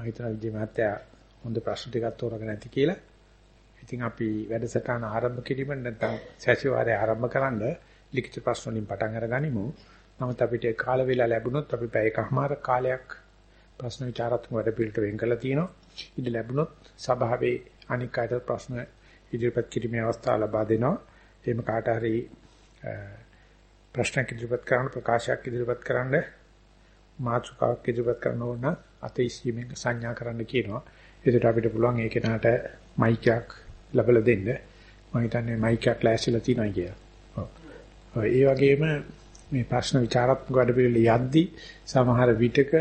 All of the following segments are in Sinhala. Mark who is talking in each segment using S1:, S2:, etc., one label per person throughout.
S1: මම හිතනවා විජේ මහත්තයා හොඳ ප්‍රශ්න ටිකක් තෝරගෙන ඇති කියලා. ඉතින් අපි වැඩසටහන ආරම්භ කිරීමෙන් නැත්නම් සැසිවාරය ආරම්භ කරන්න ලිඛිත ප්‍රශ්න වලින් පටන් අරගනිමු. නමුත් අපිට කාල වේලා ලැබුණොත් අපි පැය එකමාර කාලයක් ප්‍රශ්න විචාරාත්මක වැඩ පිළිවෙලට වෙන් කරලා තියෙනවා. ඉතින් ලැබුණොත් සභාවේ අනික් අයට ප්‍රශ්න ඉදිරිපත් කිරීමේ අවස්ථාව ලබා දෙනවා. එහෙම කාට හරි ප්‍රශ්නයක් ඉදිරිපත් කරන්න ප්‍රකාශයක් ඉදිරිපත් කරන්න මාතෘකාවක් ඉදිරිපත් කරන්න ඕන අතීසීමෙන් සංඥා කරන්න කියනවා. ඒකට අපිට පුළුවන් ඒ කෙනාට මයික් එකක් ලැබලා දෙන්න. මම හිතන්නේ මයික් එකක් ලෑස්තිලා තියෙනවා කියලා. ඔව්. ඒ වගේම මේ ප්‍රශ්න විචාරාත්මක වැඩ පිළිවෙල යද්දී සමහර විටක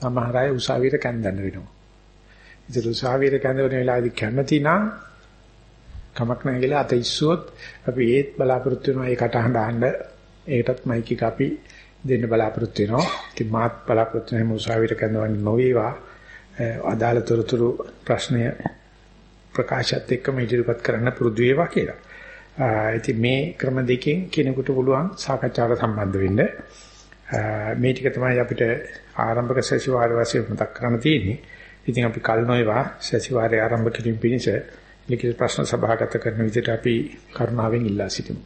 S1: සමහර අය උසාවියට කැඳන්න වෙනවා. ඉතින් උසාවියට කැඳවන වෙලාවේදී කැමති නම් කමක් නැහැ කියලා අත ඉස්සුවොත් අපි ඒත් බලාපොරොත්තු වෙනවා ඒ කටහඬ අහන්න ඒකටත් මයික් එක අපි දෙන්න බලාපොරොත්තු වෙනවා. ඉතින් මාත් බලාපොරොත්තු වෙන උසාවියට කැඳවන්නේ නොවේවා. අදාළ තොරතුරු ප්‍රශ්නය ප්‍රකාශයත් එක්කම ඉදිරිපත් කරන්න පුරුදු වේවා කියලා. ඉතින් මේ ක්‍රම දෙකෙන් කෙනෙකුට පුළුවන් සාකච්ඡාවට සම්බන්ධ වෙන්න. මේ ටික තමයි අපිට ආරම්භක සැසිවාරය වශයෙන් මතක් කරන්න තියෙන්නේ. ඉතින් අපි කල් නොයවා සැසිවාරය ආරම්භ කිරීම පිණිස ලිඛිත ප්‍රශ්න සභාගත කරන විදිහට අපි කරුණාවෙන් ඉල්ලා සිටිමු.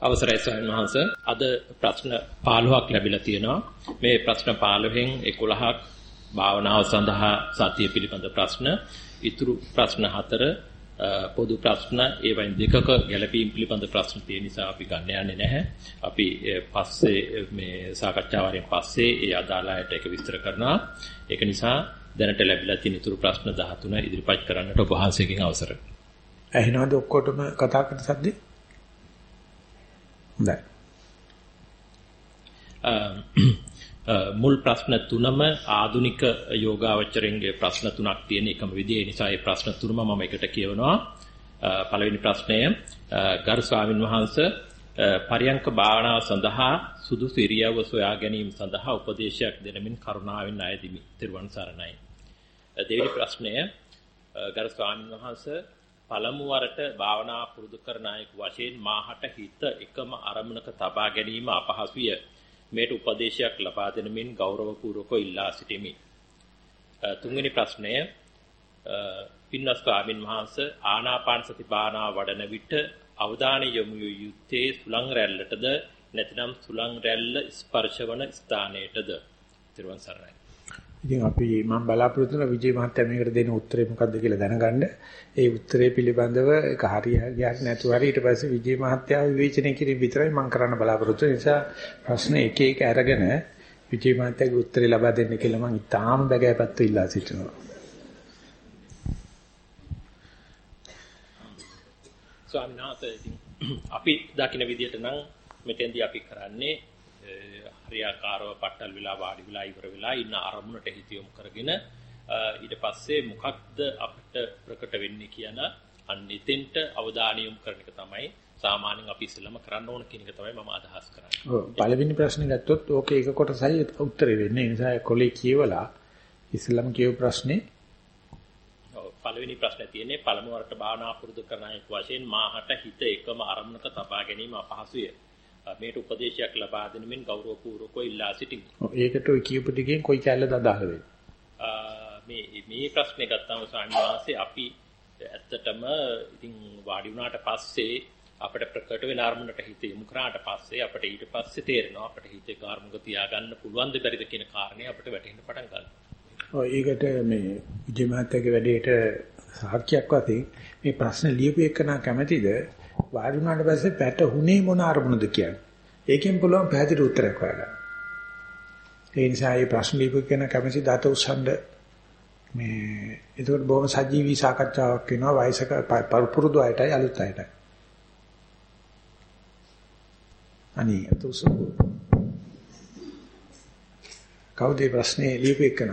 S2: අවසරයි ස්වාමීන් වහන්ස. අද ප්‍රශ්න 15ක් ලැබිලා තියෙනවා. මේ ප්‍රශ්න 15න් 11ක් භාවනාව සඳහා සතිය පිළිබඳ ප්‍රශ්න. ඉතුරු ප්‍රශ්න 4 පොදු ප්‍රශ්න ඒ වයින් දෙකක ගැළපීම් පිළිබඳ ප්‍රශ්න තියෙන නිසා අපි ගන්න යන්නේ නැහැ. අපි පස්සේ මේ සාකච්ඡා වරින් පස්සේ ඒ අදාළ අයට ඒක විස්තර කරනවා. ඒක නිසා දැනට ලැබිලා තියෙන ඉතුරු ප්‍රශ්න 13 ඉදිරිපත් කරන්නට ඔබ වහන්සේගෙන් අවසර.
S1: ඇහෙනවද ඔක්කොටම කතා කරන සද්දේ? හොඳයි.
S2: මුල් ප්‍රශ්න තුනම ආදුනික යෝගාවචරෙන්ගේ ප්‍රශ්න තුනක් තියෙන එකම විදිය. ඒ නිසා මේ ප්‍රශ්න තුනම මම එකට කියවනවා. පළවෙනි ප්‍රශ්නය ගරු ස්වාමින් වහන්සේ පරියංක භාවනාව සඳහා සුදුසු ඉරියව්ව සොයා ගැනීම සඳහා උපදේශයක් දෙනමින් කරුණාවෙන් අයදිමි. ත්‍රිවන් සරණයි. දෙවෙනි ප්‍රශ්නය ගරු ස්වාමීන් වහන්සේ පළමු වරට භාවනා පුරුදු කරන අයෙකු වශයෙන් මාහට හිත එකම අරමුණක තබා ගැනීම අපහසුය. මේට උපදේශයක් ලබා දෙන මෙන් ගෞරවපූර්වකව ඉල්ලා සිටිමි. තුන්වෙනි ප්‍රශ්නය පින්වත් ස්වාමින් වහන්සේ ආනාපාන සති භාවනා වඩන විට අවධානය යොමු යුත්තේ සුලං රැල්ලටද නැතිනම් සුලං රැල්ල ස්පර්ශවන ස්ථානයටද? ත්‍රිවන් සරණයි.
S1: ඉතින් අපි මම බලාපොරොත්තු වෙන විජේ මහත්තයා මේකට දෙන උත්තරේ මොකද්ද කියලා දැනගන්න. ඒ උත්තරේ පිළිබඳව ඒක හරියට නැතුව හරි ඊට පස්සේ විජේ මහත්තයා විවේචනය කිරීම විතරයි මම කරන්න බලාපොරොත්තු වෙන නිසා ප්‍රශ්න එක එක අරගෙන විජේ මහත්තයාගේ උත්තරේ ලබා දෙන්න කියලා මම ඉතාම බගෑපත්තු ඉල්ලා සිටිනවා.
S2: ස්වාමීන් වහන්සේ අපි දකින විදිහට නම් මෙතෙන්දී අපි කරන්නේ හරියාකාරව පට්ටල් වෙලා වාඩි වෙලා ඉවර වෙලා ඉන්න අරමුණට හිත යොමු කරගෙන ඊට පස්සේ මොකක්ද අපිට ප්‍රකට වෙන්නේ කියන අන්න එතෙන්ට අවධානය යොමු කරන එක තමයි සාමාන්‍යයෙන් අපි ඉස්සෙල්ලම කරන්න ඕන කියන එක තමයි මම අදහස් කරන්නේ.
S1: ඔව් පළවෙනි ප්‍රශ්නේ ගත්තොත් ඕකේ එක කොටසයි උත්තරේ වෙන්නේ. ඒ නිසා කොලේ කියවලා ඉස්සෙල්ලම කියව ප්‍රශ්නේ
S2: ඔව් පළවෙනි ප්‍රශ්නේ තියෙන්නේ පළමු වරට භාවනා පුරුදු කරන අයෙක් වශයෙන් මාහට හිත එකම අරමුණක තබා ගැනීම අපහසුය. මේට උපදේශයක් ලබා දෙන මෙන් ගෞරවපූර්වකව ඉල්ලා සිටිමි.
S1: ඔව් ඒකට ඔය කියපු ටිකෙන් කොයි කැලේද අදාළ වෙන්නේ?
S2: මේ මේ ප්‍රශ්නේ ගත්තාම ස්වාමීන් අපි ඇත්තටම ඉතින් වාඩි වුණාට පස්සේ අපිට ප්‍රකට වෙන අරමුණට හිත යොමු කරාට පස්සේ අපිට ඊට පස්සේ තේරෙනවා අපිට හිතේ කාර්මුක තියාගන්න පුළුවන් ද බැරිද කියන කාරණේ අපිට වැටහෙන්න පටන් ගන්නවා.
S1: ඔය ඒකට මේ විජය මහත්තයාගේ වැඩේට සාක්ෂියක් වශයෙන් මේ ප්‍රශ්න ලියපු එකන කැමැතිද වාඩි වුණාට පස්සේ පැටහුනේ මොන අරමුණද කියන්නේ. ඒකෙන් පුළුවන් පැහැදිලි උත්තරයක් හොයාගන්න. ඒ නිසා මේ ප්‍රශ්න ලියපු කෙන කැමැති දත උස්සන්න මේ ඒකට බොහොම සජීවී සාකච්ඡාවක් වෙනවා වයසක පුරුදු අයටයි අලුත් අයටයි. අනේ අතොසු කවුද ප්‍රශ්නේ ලියපු එකන?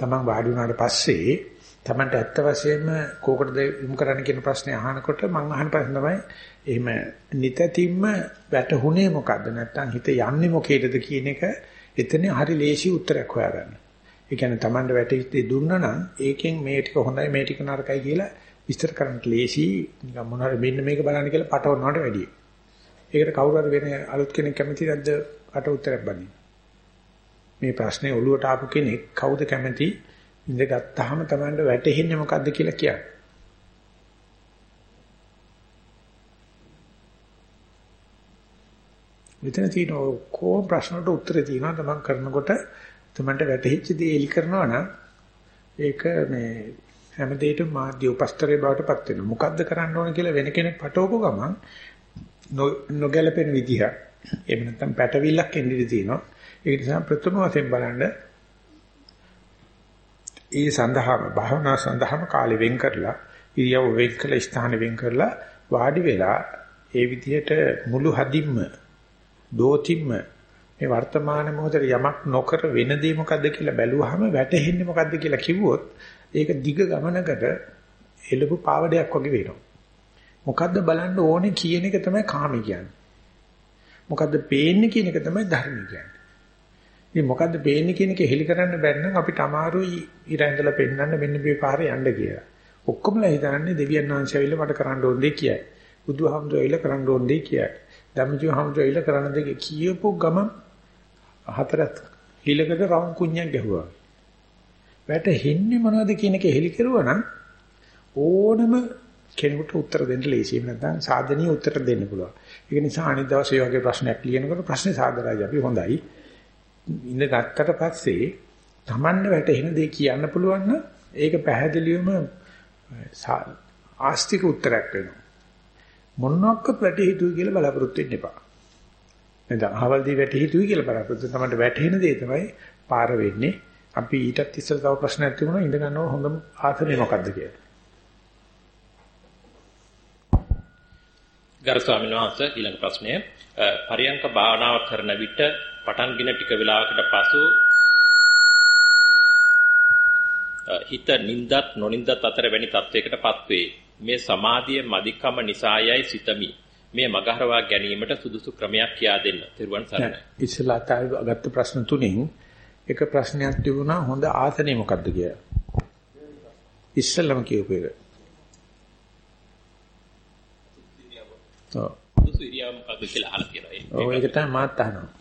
S1: තමන් වාඩි වුණාට පස්සේ තමන්ට ඇත්ත වශයෙන්ම කෝකටද යොමු කරන්න කියන ප්‍රශ්නේ අහනකොට මම අහන ප්‍රශ්න තමයි එහෙම නිතතිම්ම වැටහුනේ මොකද්ද නැත්නම් හිත යන්නේ මොකේද කියන එක එතන හරි ලේසි උත්තරයක් හොයාගන්න. ඒ කියන්නේ Tamande වැටෙච්චි දුන්නා නම් ඒකෙන් මේ ටික හොඳයි මේ ටික නරකයි කියලා විස්තර කරන්න ලේසි නිකන් මොනවාරි මෙන්න මේක බලන්න කියලා පටවනවට වැඩියි. ඒකට කවුරු හරි වෙන අලුත් කෙනෙක් කැමති නැද්ද අට උත්තරයක් බඳින්න? මේ ප්‍රශ්නේ ඔළුවට ආපු කෙනෙක් කවුද කැමති ඉඳගත්තාම Tamanට වැටෙන්නේ මොකද්ද කියලා කියන්නේ. මෙතන තියෙන කොහොම ප්‍රශ්නකට උත්තර තියෙනවා තමන් කරනකොට තමන්ට වැටහිච්ච දේ එලි කරනවා නම් ඒක මේ හැම දෙයකම මාධ්‍ය උපස්තරේ බවට පත් වෙනවා. මොකද්ද කරන්න ඕන කියලා වෙන කෙනෙක් පටවපු ගමන් නොගැලපෙන විදිහ. එහෙම නැත්නම් පැටවිල්ලක් එන්නේ තියෙනවා. ඒ නිසා ප්‍රථම වශයෙන් බලන්න ඒ සඳහාම භාවනා සඳහාම කාලෙ වෙන් කරලා ඉරියව් වෙන් කළ ස්ථාන වෙන් කරලා වාඩි වෙලා ඒ විදිහට මුළු හදින්ම දෝතිම්ම මේ වර්තමාන මොහොතේ යමක් නොකර වෙන දේ මොකද්ද කියලා බැලුවාම වැටහෙන්නේ මොකද්ද කියලා කිව්වොත් ඒක දිග ගමනකට එළඹ පාවඩයක් වගේ වෙනවා. මොකද්ද බලන්න ඕනේ කියන එක තමයි කාමී කියන්නේ. මොකද්ද පේන්නේ කියන එක තමයි ධර්ම කියන්නේ. ඉතින් මොකද්ද පේන්නේ කියන එක හෙලි කරන්න බැරි නම් අපිට අමාරුයි ඉර ඇඳලා පෙන්නන්න මෙන්න මේ පාරේ යන්න කියලා. ඔක්කොමලා හිතන්නේ දෙවියන් වහන්සේ ඇවිල්ලා මට කරන්න ඕන දෙයක් කියයි. බුදුහාමුදුරුවෝ ඇවිල්ලා කරන්න ඕන දෙයක් කියයි. ධම්මජීව හාමුදුරුවෝ ඇවිල්ලා කරන්න දෙයක් කියපු ගමන් හතරත් හිලකට රවුම් කුණ්‍යක් ගැහුවා. වැටෙන්නේ මොනවද කියන එක හෙලි කරුවා නම් ඕනම කෙනෙකුට උත්තර දෙන්න ලේසියි. නැත්නම් සාධනීය උත්තර දෙන්න පුළුවන්. ඒක නිසා අනිත් දවසේ වගේ ප්‍රශ්නයක් ලියනකොට ප්‍රශ්නේ සාදරයි අපි හොඳයි. ඉඳ ගත්තට පස්සේ Tamanne වැටෙන දේ කියන්න පුළුවන් නම් ඒක පැහැදිලිවම ආස්තික උත්තරයක් වෙනවා. මොනක්වත් වැටි හිතුයි කියලා බලාපොරොත්තු වෙන්න එපා. නැත්නම් අහවල් දී වැටි හිතුයි කියලා බලාපොරොත්තු තමයි වැටෙන දේ තමයි පාර වෙන්නේ. අපි ඊටත් ඉස්සෙල් තව ප්‍රශ්නයක් තිබුණා ඉඳ ගන්නව හොඳම ආසනේ මොකද්ද කියලා.
S2: ගරු ස්වාමීන් වහන්සේ ඊළඟ ප්‍රශ්නය පරියංක භාවනාව කරන විට පටන්ගෙන ටික වෙලාවකට පසු හිත නින්දත් නොනින්දත් අතර වැනි තත්වයකටපත් වේ. මේ සමාධිය මදිකම නිසායයි සිතමි. මේ මගහරවා ගැනීමට සුදුසු ක්‍රමයක් කියා දෙන්න. තිරුවන් සරණයි.
S1: ඉස්සලා තාගත්ත ප්‍රශ්න තුනෙන් එක ප්‍රශ්නයක් තිබුණා හොඳ ආසනය මොකක්ද කියලා. ඉස්සල්ලාම කියපු එක.
S2: සුදුසු ඉරියව් මොකක්ද කියලා අහලා තියෙනවා.
S1: ඔය ඒක තමයි මාත් අහනවා.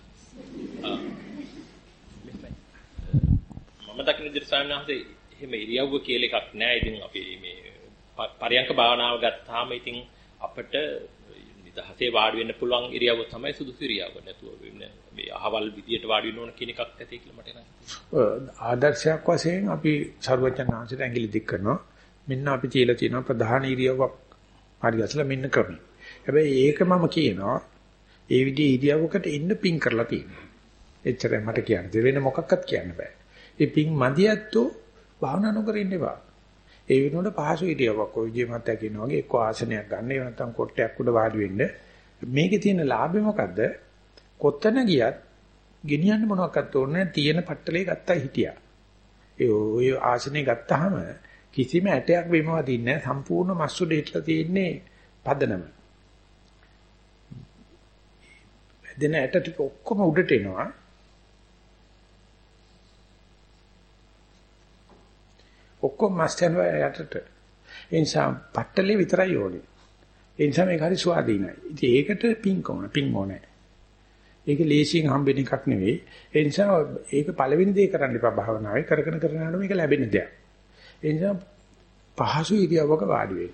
S2: මම දකින්න විදිහට සාමනාහසේ එහෙම ඉරියව්ව කියලා එකක් නෑ. ඉතින් අපි මේ පරියංක භාවනාව ගත්තාම ඉතින් අපිට නිදහසේ වාඩි වෙන්න පුළුවන් ඉරියව්ව තමයි සුදුසු ඉරියව්ව. නැතුව වෙන්නේ මේ අහවල් විදියට වාඩි වෙන්න ඕන කියන එකක් ඇති කියලා මට
S1: නෑ. ආදර්ශයක් වශයෙන් අපි ਸਰවඥාන්සේට ඇඟිලි දික් කරනවා. මෙන්න අපි තියලා තියෙන ප්‍රධාන ඉරියව්වක් හරි ගැසලා මෙන්න ක්‍රමයි. හැබැයි ඒක මම කියනවා ඒ විදිහේ ඉරියව්වකට ඉන්න පිං කරලා තියෙනවා. එච්චරයි මට කියන්න. වෙන මොකක්වත් කියන්න බෑ. ඒ පිං මදියැත්තෝ භාවනා නොකර ඉන්න එපා. ඒ වෙනුවට පහසු ඉරියව්වක් ඔය විදිහේ මත කියනවා වගේ එක්ක ආසනයක් ගන්න. ඒ නැත්නම් කොට්ටයක් උඩ වාඩි වෙන්න. මේකේ තියෙන ලාභය මොකද්ද? කොත්තන ගියත් ගෙනියන්න මොනවක්වත් ඕනේ තියෙන පට්ටලේ ගත්තා හිටියා. ඒ ඔය ආසනේ ගත්තාම කිසිම ඇටයක් බිම වදින්නේ නැහැ. සම්පූර්ණ මස්සු දෙట్లా තියෙන්නේ පදනම. දෙන ඇට ටික ඔක්කොම උඩට එනවා. ඔක්කොම මස් යනවා යටට. ඒ නිසා පට්ටලේ විතරයි ඕනේ. ඒ නිසා මේක හරි ස්වාධීනයි. ඉතින් ඒකට පිං කොන පිං ඕනේ. ඒක ලේසියෙන් හම්බෙන එකක් නෙවෙයි. ඒ නිසා ඒක පළවෙනි දේ කරන්න එපා භාවනාවේ කරගෙන කරගෙන යනකොට මේක ලැබෙන දෙයක්. ඒ නිසා පහසු ඉරියව්වක වාඩි වෙන්න.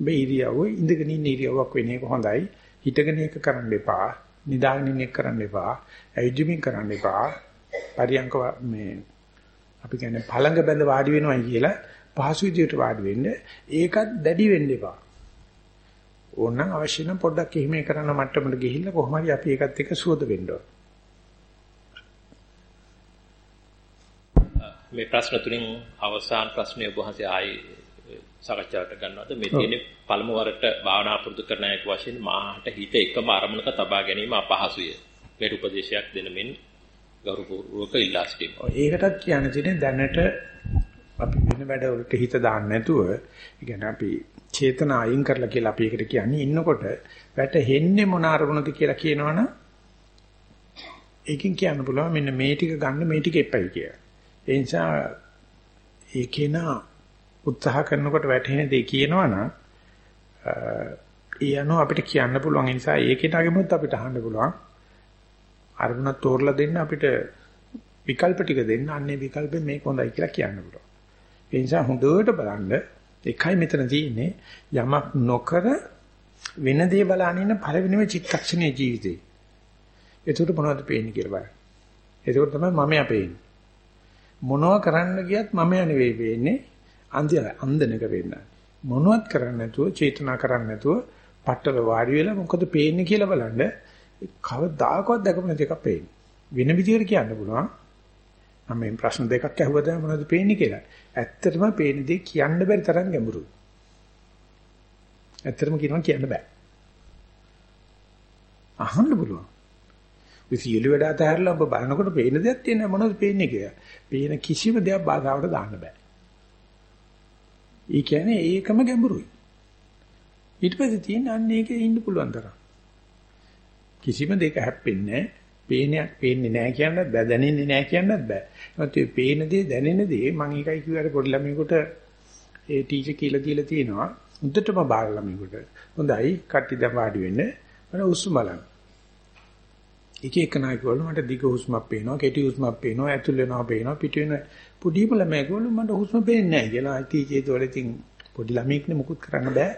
S1: මේ ඉරියව්ව ඉඳගෙන ඉන්න ඉරියව්වක් වෙන එක හොඳයි. හිටගෙන එක කරන්න එපා. නිදාගෙන ඉන්න එක කරන්න එපා. ඇවිදිමින් කරන්න එපා. පරියංක මේ අපි කියන්නේ පළඟ බඳ වාඩි වෙනවා කියලා පහසු විදියට වාඩි වෙන්න ඒකත් දැඩි වෙන්න එපා. ඕනනම් අවශ්‍ය නම් පොඩ්ඩක් එහෙම කරන මට්ටමට ගිහිල්ලා කොහොම හරි අපි ඒකත් එක්ක සුවද වෙන්න ඕන.
S2: මේ ප්‍රශ්න තුලින් අවසාන ප්‍රශ්නය ඔබ වහන්සේ ආයේ සාකච්ඡාවට ගන්නවද මේ තියෙන පළමු වරට භාවනා පුරුදු කරන අයෙකු වශයෙන් මාහට හිත එකම අරමුණක තබා ගැනීම අපහසුය. මේට උපදේශයක් දෙන මෙන් ගෞරවපූර්වක ඉල්ලා සිටිනවා.
S1: ඒකටත් කියන්න තියෙන්නේ දැනට අපි වෙන වැඩවලට හිත දාන්න නැතුව, ඒ අපි චේතන අයින් කරලා කියලා අපි ඒකට කියන්නේ ඉන්නකොට වැටෙන්නේ මොන අරමුණද කියලා කියනවනම් ඒකෙන් කියන්න පුළුවන් මෙන්න මේ ටික ගන්න මේ ටික එපයි කියලා. ඒ නිසා ඒකේන උත්සාහ කරනකොට වැටෙන දේ කියනවනම් ඒ අනුව අපිට කියන්න පුළුවන් නිසා ඒකේට අගෙමුත් අපිට අහන්න පුළුවන්. අරමුණ තෝරලා දෙන්න අපිට විකල්ප ටික දෙන්න අන්නේ විකල්පෙ මේක හොඳයි කියලා කියන්න පුළුවන්. ඒ නිසා හොඳට බලන්න එකයි මෙතන තියෙන්නේ යමක් නොකර වෙන දේ බලන ඉන්න පළවෙනිම චිත්තක්ෂණයේ ජීවිතේ. ඒකට මොනවද පේන්නේ කියලා බලන්න. ඒකට තමයි මම යපේන්නේ. මොනවා කරන්න ගියත් මම නෙවෙයි වෙන්නේ අන්ධය අන්ධනක වෙන්න. මොනවත් කරන්නේ නැතුව චේතනා කරන්නේ නැතුව පట్టල වාඩි වෙලා මොකද පේන්නේ කියලා බලන්න කවදාකවත් දැකපු නැති එකක් පේන්නේ. වෙන විදිහට කියන්න පුළුවන්. මම මේ ප්‍රශ්න දෙකක් අහුවද මොනවද පේන්නේ කියලා. ඇත්තටම පේන දේ කියන්න බැරි තරම් ගැඹුරුයි. ඇත්තටම කියනවා කියන්න බෑ. අහන්න පුළුවන්. විසියලු වැඩ අතහැරලා ඔබ බලනකොට පේන දෙයක් තියෙන මොනවද පේන්නේ කියලා. පේන කිසිම දෙයක් බාධාවට දාන්න බෑ. ඒ කියන්නේ ඒකම ගැඹුරුයි. ඊට පස්සේ තියෙන අන්න ඒකේ ඉන්න පුළුවන් තරම්. කිසිම දෙයක හැප්පෙන්නේ නැහැ. පේනයක් පේන්නේ නැහැ කියන්නත් බෑ දැනෙන්නේ නැහැ කියන්නත් බෑ. ඒත් මේ පේන දේ දැනෙන දේ මම ඒකයි කිව්වට පොඩි ළමයෙකුට ඒ ටීචර් කියලා දීලා තියෙනවා. හොඳටම බාල ළමයෙකුට. හොඳයි කට්ටි දැන් වාඩි වෙන්න. මම හුස්ම බලන්න. එක එක නායකවල මට දිග හුස්මක් පේනවා, කෙටි හුස්මක් පේනවා, ඇතුල් වෙනවා පේනවා, පිට වෙන පොඩිම ළමයෙකුවල මට හුස්ම පේන්නේ නැහැ කියලා. ටීචර් ඒතවල ඉතින් පොඩි ළමයෙක්නේ මුකුත් කරන්න බෑ.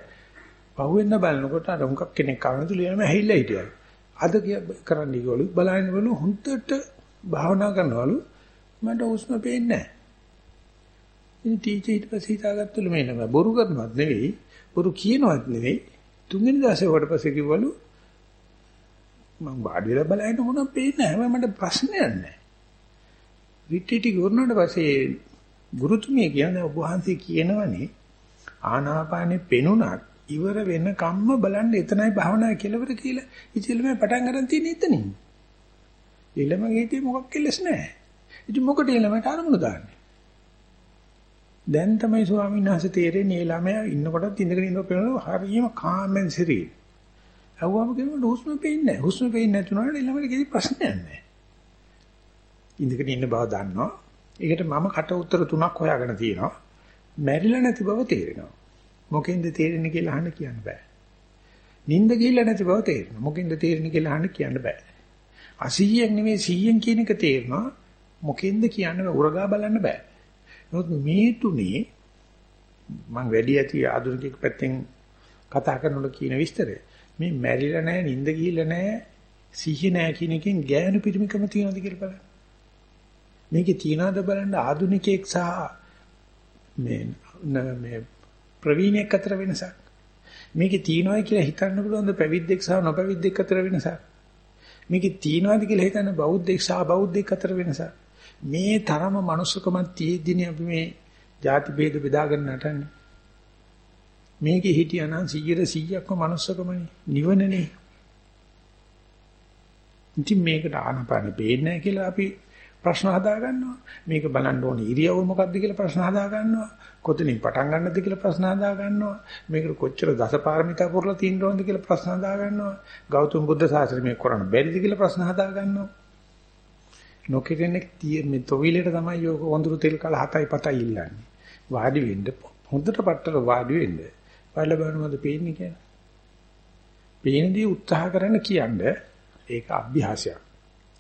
S1: පහුවෙන්න බලනකොට අර හුඟක් කෙනෙක් කවනතු ලියනම ඇහිලා හිටියා. අද කරන්න ගියවලු බලන්න බලු හුන්නට භාවනා කරනවලු මට හුස්ම පේන්නේ නැහැ. ඉතින් ටීචර් ඊට පස්සේ හිතාගත්තලු මේ නම බොරු කරනවත් නෙවෙයි බොරු කියනවත් නෙවෙයි තුන්වෙනි දවසේ වට පස්සේ කිව්වලු මම වාඩි වෙලා බලන්න මොනවද පේන්නේ නැහැ මට ප්‍රශ්නයක් නැහැ. රිට්ටිටි ගුරුනාට පස්සේ ගුරුතුමිය කියන්නේ ඔබ වහන්සේ කියනවනේ ආනාපානෙ පෙනුනත් ඉවර වෙන කම්ම බලන්න එතනයි භාවනා කෙලවර කියලා. ඉතින් මේ පටන් ගන්න තියෙන එතනින්. ඊළමගේ හිතේ මොකක් කෙලස් නැහැ. ඉතින් මොකටද ඊළමට අරමුණු දාන්නේ? දැන් තමයි ස්වාමීන් වහන්සේ තේරෙන්නේ ළමයා ඉන්නකොටත් ඉඳගෙන ඉන්නකොට පේනවා හරියම කාමෙන් සිරී. අවුවම කියනකොට හුස්ම පේන්නේ නැහැ. හුස්ම පේන්නේ නැතුනට ළමයට කිසි ප්‍රශ්නයක් නැහැ. ඉඳගෙන ඉන්න බව දන්නවා. ඒකට මම කට උතර තුනක් හොයාගෙන තියෙනවා. මැරිලා නැති බව තේරෙනවා. මොකෙන්ද තේරෙන්නේ කියලා අහන්න කියන්න බෑ. නිින්ද ගිහිල්ලා නැති බව තේරෙනවා. මොකෙන්ද තේරෙන්නේ කියලා අහන්න කියන්න බෑ. 80ක් නෙමෙයි 100න් කියන එක තේරෙනවා. මොකෙන්ද කියන්නේ උරගා බලන්න බෑ. නමුත් මේ තුනේ මම වැඩි ඇති ආධුනික පැත්තෙන් කතා කරනකොට කියන විස්තරය මේ මැරිලා නැහැ නිින්ද ගිහිල්ලා නැහැ සිහිය නැහැ කියන එකෙන් ගෑනු පිරිමිකම තියනවද කියලා බලන්න. මේකේ තියනවද බලන්න ආධුනිකයෙක් සහ මේ මේ ප්‍රවීණයෙක් අතර වෙනසක්. මේකේ තියනවායි කියලා හිතන්න පුළුවන්ද පැවිද්දෙක් සහ නොපැවිද්දෙක් අතර වෙනසක්. මේකේ තියනවාද කියලා හිතන්න බෞද්ධෙක් සහ බෞද්ධෙක් අතර වෙනසක්. මේ තරම මනුස්සකමක් තියෙද්දිනේ අපි මේ ಜಾති ભેද බෙදාගෙන නටන්නේ. මේකේ හිටියානම් 100 100ක්ම මනුස්සකමනේ නිවනනේ. ඉතින් මේකට ආනපානෙ පේන්නේ නැහැ කියලා අපි ප්‍රශ්න හදා ගන්නවා. මේක බලන්න ඕනේ ඉරියව්ව මොකක්ද කියලා ප්‍රශ්න හදා ගන්නවා. කොතනින් පටන් ගන්නද කියලා ප්‍රශ්න හදා ගන්නවා. මේකට කොච්චර දසපාරමිතා පුරලා තියෙන්න ඕනද කියලා ප්‍රශ්න හදා ගන්නවා. ගෞතම බුද්ධ ශාස්ත්‍රය මේක කරන්න බැරිද කියලා ප්‍රශ්න හදා ගන්නවා. නොකිරෙන්නේ මේ තොවිලට තමයි යෝග වඳුරු තෙල් කල 7යි 7යි ඉල්ලන්නේ. වාඩි වෙන්න හොඳට පట్టල වාඩි වෙන්න. බලලා බලනවද පේන්නේ කියලා. පේනදී උත්සාහ කරන්න කියන්නේ ඒක අභ්‍යාසයක්.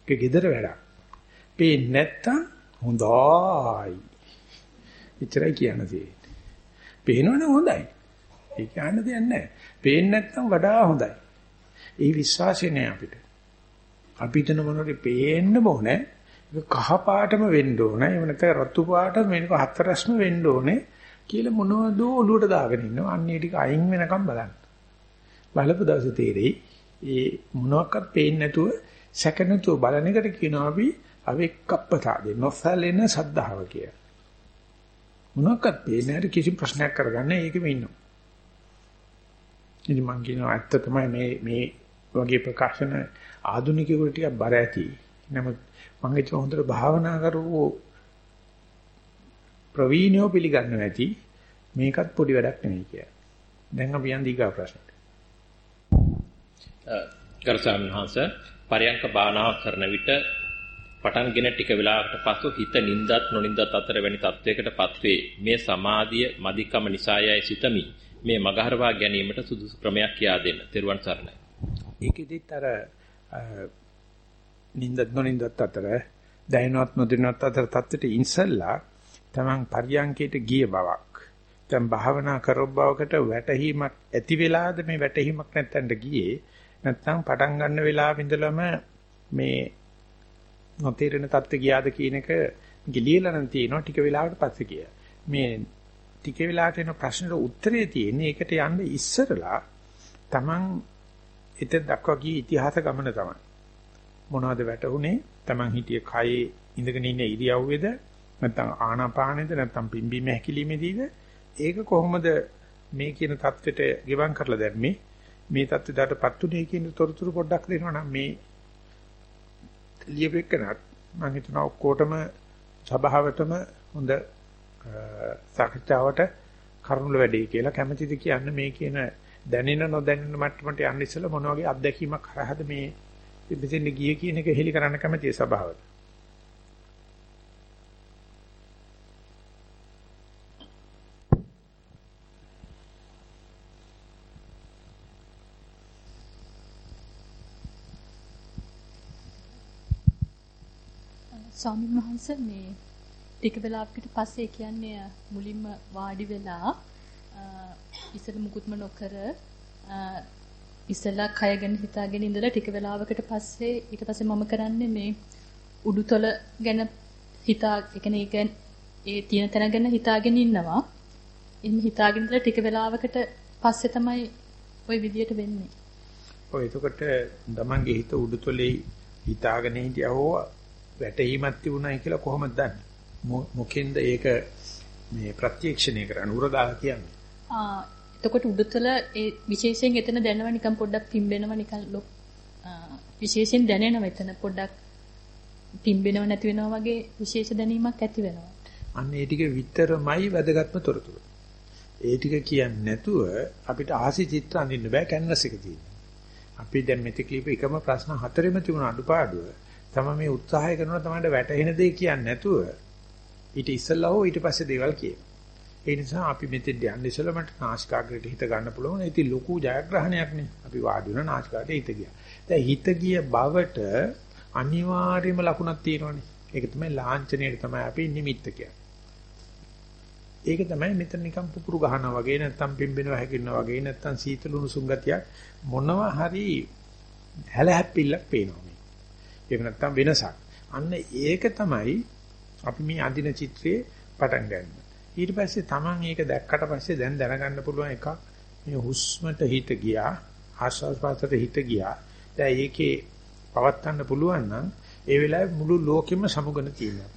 S1: ඒක gedara වැඩක්. පේන්නේ නැත්තම් හොඳයි. එච්චරයි කියන්න තියෙන්නේ. පේනවනම් හොඳයි. ඒ කියන්න දෙයක් නැහැ. පේන්නේ නැත්තම් වඩා හොඳයි. ඒ විශ්වාසය නෑ අපිට. අපිට මොනවද පේන්න ඕනේ. ඒක කහ පාටම වෙන්න ඕනේ. එහෙම නැත්නම් රතු පාට මේක හතරස්ම වෙන්න ඕනේ කියලා මොනවද ඔලුවට දාගෙන ඉන්නවා. අන්න ඒ ටික අයින් වෙනකම් බලන්න. බලපු දවසේ තේරෙයි. ඒ මොනවාක්වත් පේන්නේ නැතුව සැක නැතුව බලන එකට කියනවා අපි අවෙක්කප්පතාවේ නොසැලෙන සද්ධාව කියලා. මොනක්වත් පේන්නේ නැහැ කිසි ප්‍රශ්නයක් කරගන්න ඒකෙම ඉන්නවා. ඉතින් මම කියනවා ඇත්ත තමයි මේ මේ වගේ ප්‍රකාශන ආධුනිකයෙකුට ටිකක් බර ඇති. නමුත් මම ඒක හොඳට භාවනා කරවෝ ප්‍රවීණයෝ පිළිගන්නවා ඇති. මේකත් පොඩි වැඩක් නෙවෙයි කියලා. දැන් අපි යන් දීගා ප්‍රශ්නට.
S2: ගරුසාමි හංස පරයන්ක භාවනා කරන විට පටන්ගෙන ටික වෙලාවකට පසු හිත නින්දත් නොනින්දත් අතර වැනි තත්වයකටපත් වේ. මේ සමාධිය මදිකම නිසායයි සිතමි. මේ මගහරවා ගැනීමට සුදුසු ක්‍රමයක් කියා දෙන්න. තෙරුවන් සරණයි.
S1: ඒකෙදිත් අර නින්දත් නොනින්දත් අතර දැනනවත් නොදැනනවත් අතර තත්ත්වයට ඉන්සල්ලා තමන් පරියන්කයට ගිය බවක් දැන් භාවනා කරව බවකට වැටහීමක් ඇති වෙලාද මේ වැටහීමක් නැත්තඳ ගියේ නැත්නම් පටන් ගන්න වෙලාවෙ ඉඳලම මේ නොතේරෙන තත්ත්ව ගියාද කියන එක ගිලියලා නම් තියෙනවා ටික වෙලාවකට පස්සේ කිය. මේ ටික වෙලාවට එන ප්‍රශ්නෙට උත්තරේ තියෙන්නේ ඒකට යන්න ඉස්සරලා Taman එත දක්වා ගිය ඉතිහාස ගමන තමයි. මොනවද වැටුනේ? Taman හිටියේ කයේ ඉඳගෙන ඉන්න ඉරියව්වේද නැත්නම් ආනාපානෙද නැත්නම් පිම්බීම හැකිලිමේදීද ඒක කොහොමද මේ කියන தත්වෙට ගෙවම් කරලා දැම්මේ මේ தත්වෙටපත් උනේ කියන තොරතුරු පොඩ්ඩක් දෙනවා නම් මේ ලියපෙන්නත් මම හිතනවා ඔක්කොටම සභාවටම හොඳ සාකච්ඡාවට කරුණු වැඩි කියලා කැමැතිද කියන්න මේ කියන දැනෙන නොදැනෙන මට්ටමට යන්න ඉස්සෙල්ලා මොන වගේ අත්දැකීමක් හරහාද මේ මෙතෙන් ගියේ කියන එක හෙලි කරන්න කැමැතියි සභාවට.
S3: ස්වාමීන් වහන්සේ මේ ටික වෙලාවකට පස්සේ කියන්නේ මුලින්ම වාඩි වෙලා ඉස්සෙල්ලා මුකුත්ම නොකර ඉස්සෙල්ලා කය ගැන හිතාගෙන ඉඳලා ටික වෙලාවකට පස්සේ ඊට පස්සේ මම කරන්නේ මේ උඩුතල ගැන හිතා ඒ කියන්නේ ඒ තියෙන තැන ගැන හිතාගෙන ඉන්නවා. ඉන්න හිතාගෙන ඉඳලා ටික වෙලාවකට පස්සේ තමයි ওই විදියට වෙන්නේ.
S1: ඔය එතකොට තමන්ගේ හිත උඩුතලේ හිතාගෙන හිටියා හෝ වැටහීමක් තිබුණයි කියලා කොහොමද දන්නේ? මොකෙන්ද ඒක මේ ප්‍රත්‍යක්ෂණය කරන්න උරගා කියන්නේ?
S3: ආ එතකොට උඩුතල ඒ විශේෂයෙන් එතන දැනෙනවා නිකන් පොඩ්ඩක් පිම්බෙනවා නිකන් විශේෂයෙන් දැනෙනවා එතන පොඩ්ඩක් පිම්බෙනව නැති වෙනවා වගේ විශේෂ දැනීමක් ඇති වෙනවා.
S1: අන්න ඒ ටික විතරමයි වැදගත්ම තොරතුරු. ඒ ටික කියන්නේ නැතුව අපිට ආසි චිත්‍ර අඳින්න බෑ කැන්වස් එක තියෙන්නේ. අපි දැන් මෙතක ලියපු එකම ප්‍රශ්න හතරෙම තිබුණ අඩුපාඩුව තමයි මේ උත්සාහය කරනවා තමයි වැටහෙන දේ කියන්නේ නැතුව ඊට ඉස්සෙල්ලා හෝ ඊට පස්සේ දේවල් කියන. ඒ නිසා අපි මෙතෙන් යන්න ඉස්සෙල්ලා මට නාසිකාග්‍රේට හිත ගන්න පුළුවන්. ඒක ලොකු ජයග්‍රහණයක් නේ. අපි වාඩි වෙන නාසිකාට හිත ගියා. දැන් හිත ගිය බවට අනිවාර්යම ලකුණක් තියෙනවනේ. ඒක තමයි ලාංඡනයේ තමයි අපි නිමිත්ත කියන්නේ. ඒක තමයි මෙතන නිකන් පුපුරු ගහනවා වගේ නැත්තම් පිම්බෙනවා හැකිනවා වගේ නැත්තම් සීතල උණුසුම් ගතියක් මොනවා හරි හැලහැප්පිල්ලක් පේනවා මේ. ඒක නැත්තම් වෙනසක්. අන්න ඒක තමයි අපි මේ අඳින චිත්‍රයේ පටන් ගන්න. ඊට පස්සේ Taman ඒක දැක්කට පස්සේ දැන් දැනගන්න පුළුවන් එකක් මේ හුස්මට හිත ගියා ආශ්වාස ප්‍රශ්වාසයට හිත ගියා. දැන් ඒකේ පවත්වන්න පුළුවන් නම් ඒ වෙලාවේ මුළු ලෝකෙම සමුගන තියෙනවා.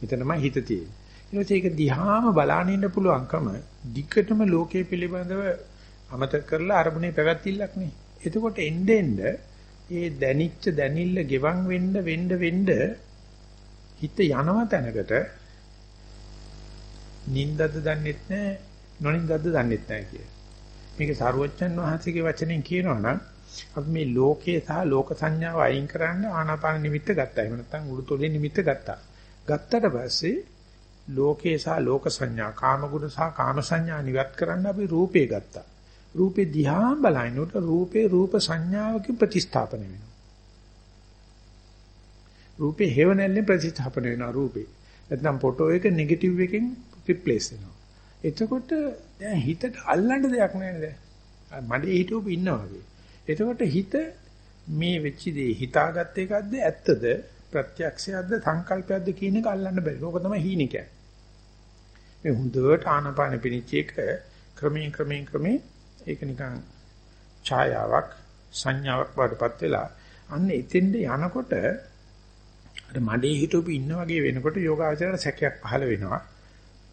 S1: මෙතනමයි හිත තියෙන්නේ. ඊට ඒක දිහාම බලාගෙන ඉන්න පුළුවන්කම දිගටම ලෝකයේ පිළිබඳව අමතක කරලා අරමුණේ පැවැත්තිල්ලක් නේ. එතකොට එnde end ඒ දැනිච්ච දැනිල්ල ගෙවන් වෙන්න වෙන්න වෙන්න හිත යනවා තැනකට නින්දද දන්නෙත් නැහැ නොනින්දද දන්නෙත් නැහැ කිය. මේක සරුවච්චන් වහන්සේගේ වචනෙන් කියනවා නම් අපි මේ ලෝකයේ සහ ලෝක සංඥාව අයින් කරන්න ආනාපාන නිමිත්ත ගත්තා. එහෙම නැත්නම් උඩුතොලේ නිමිත්ත ගත්තා. ගත්තට පස්සේ ලෝකේ සහ ලෝක සංඥා කාම ගුණ සහ කාම සංඥා නිවත් කරන්න අපි රූපේ ගත්තා. රූපේ දිහා බලනකොට රූපේ රූප සංඥාවකින් ප්‍රතිස්ථාපන වෙනවා. රූපේ හේව නැල්ලෙන් ප්‍රතිස්ථාපන වෙනවා රූපේ. නැත්නම් ෆොටෝ එක නෙගටිව් එකෙන් රිප්ලේස් වෙනවා. එතකොට දැන් හිතට අල්ලන්න දෙයක් නැහැ නේද? මඩේ හිටවපු ඉන්නා වගේ. එතකොට හිත මේ වෙච්ච දේ හිතාගත් එකක්ද ඇත්තද ප්‍රත්‍යක්ෂයක්ද සංකල්පයක්ද කියන එක අල්ලන්න බැරි. ඕක තමයි හීනික. මේ හොඳට ආනපාන පිනිච්ච එක ක්‍රමයෙන් ක්‍රමයෙන් ක්‍රමයෙන් ඒක නිකන් ඡායාවක් සංඥාවක් වඩපත් වෙලා අන්න එතෙන්ද යනකොට අර මඩේ හිටවපු ඉන්න වගේ වෙනකොට යෝගාචරයට සැකයක් පහළ වෙනවා.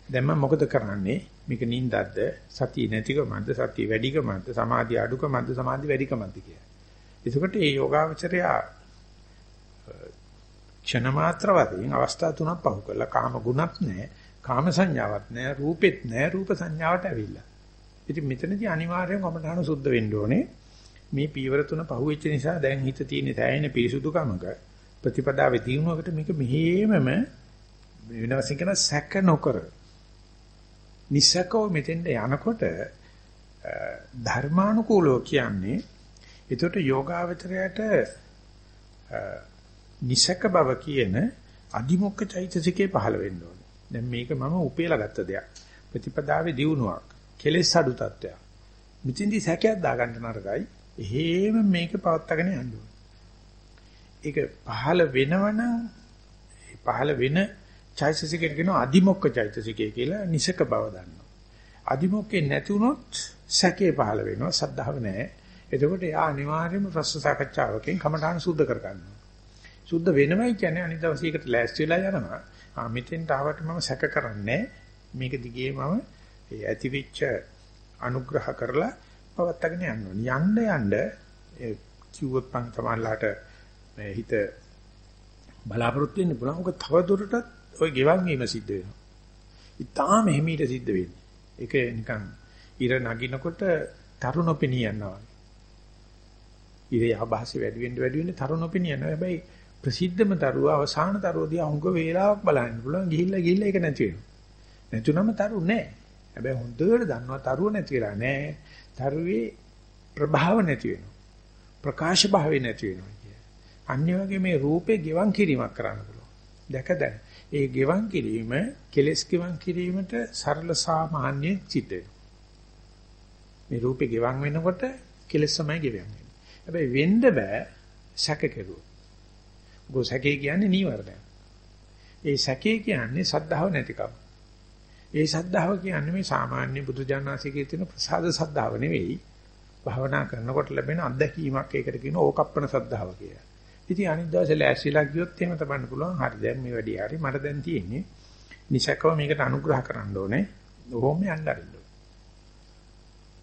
S1: දැන් මම මොකද කරන්නේ? මේක නින්දක්ද? සතිය නැතිකමක්ද? සතිය වැඩිකමක්ද? සමාධිය අඩුකමක්ද? සමාධි වැඩිකමක්ද කියලා. එතකොට මේ යෝගාචරය ක්ෂණ මාත්‍ර වශයෙන් අවස්ථා තුනක් පහු කරලා කාම ගුණත් නැහැ, කාම සංඥාවක් නැහැ, රූපෙත් නැහැ, රූප සංඥාවට ඇවිල්ලා. ඉතින් මෙතනදී අනිවාර්යයෙන්ම කමඨාන සුද්ධ වෙන්න ඕනේ. මේ පීවර තුන පහුවෙච්ච නිසා දැන් හිත තියෙන තැයෙන පිරිසුදුකමක ප්‍රතිපදාවේ දිනුවකට මේක මෙහෙමම වෙනවසින් කියන සැක නොකර නිසකව මෙතෙන්ට යනකොට ධර්මානුකූලව කියන්නේ එතකොට යෝගාවචරයට නිසක බව කියන අදිමොක්ක චෛතසිකේ පහළ වෙන්න ඕනේ. දැන් මේක මම උපේලා ගත්ත දෙයක්. ප්‍රතිපදාවේ දියුණුවක්. කෙලෙස් අඩු තත්ත්වයක්. මිතින්දි සැකයක් දාගන්න නරකයි. එහෙම මේක පවත්වාගෙන යන්න ඕනේ. ඒක පහළ වෙනවනම් පහළ වෙන චෛතසිකයට කියනවා අදිමොක්ක චෛතසිකය කියලා නිසක බව දන්නවා. අදිමොක්කේ නැති වුණොත් සැකේ පහළ වෙනවා සද්ධාව නැහැ. එතකොට එයා අනිවාර්යයෙන්ම ප්‍රශ්න සාකච්ඡාවකින් කමඨාන සුද්ධ කර ගන්නවා. සුද්ධ වෙනවයි කියන්නේ අනිත් දවසේකට ලෑස්ති වෙලා යනවා. ආ මෙතෙන්ට ආවට මම සැක කරන්නේ මේක දිගේ මම ඒ ඇතිවිච්ච අනුග්‍රහ කරලා පවත්තගෙන යන්න ඕනේ. යන්න යන්න ඒ කිව්වොත් මං තමයිලාට මේ හිත බලාපොරොත්තු වෙන්න පුළුවන්. ඔක තව දුරටත් ওই ගෙවන් වීම සිද්ධ වෙනවා. ඉතාලම හිමීට සිද්ධ වෙන්නේ. ඒක නිකන් ඉර නගිනකොට තරුණොපිනිය යනවා. ඉර යහභාසය වැඩි වෙන්න වැඩි වෙන්න තරුණොපිනිය යනවා. හැබැයි ප්‍රසිද්ධම තරුවා අවසාන තරුවදී අහුඟ වේලාවක් බලන්න පුළුවන්. ගිහිල්ලා ගිහිල්ලා ඒක නැති වෙනවා. නැතුනම තරු නෑ. හැබැයි හොඳට දන්නවා තරුව නැති වෙලා නෑ. තරුවේ ප්‍රභාව නැති වෙනවා. ප්‍රකාශ භාවය නැති වෙනවා කිය. අනිත් වගේ මේ රූපේ ගෙවන් කිරීමක් කරන්න පුළුවන්. දැක දැන. ඒ ගෙවන් කිරීම කෙලස් ගෙවන් කිරීමට සරල සාමාන්‍ය සිද්ධ වෙනවා. මේ රූපේ ගෙවන් වෙනකොට කෙලස් තමයි ගෙවන් වෙන්නේ. හැබැයි වෙන්න බෑ සැක කෙරුවොත්. මොකද සැකේ කියන්නේ නීවරණය. ඒ සැකේ කියන්නේ සද්ධාව නැතිකම. ඒ සද්ධාව කියන්නේ මේ සාමාන්‍ය බුදු ජානනාසිකයේ තියෙන ප්‍රසාද සද්ධාව නෙවෙයි. භාවනා කරනකොට ලැබෙන අත්දැකීමක් ඒකට කියන ඕකප්පන සද්ධාව කියලා. ඉතින් අනිත් දවසේ ලෑස්තිලා ගියොත් එහෙම තමන්න පුළුවන්. හරි දැන් මේ වැඩි හරි මට දැන් තියෙන්නේ නිසකව මේකට අනුග්‍රහ කරන්න ඕනේ. ඕම යන්න අරින්න.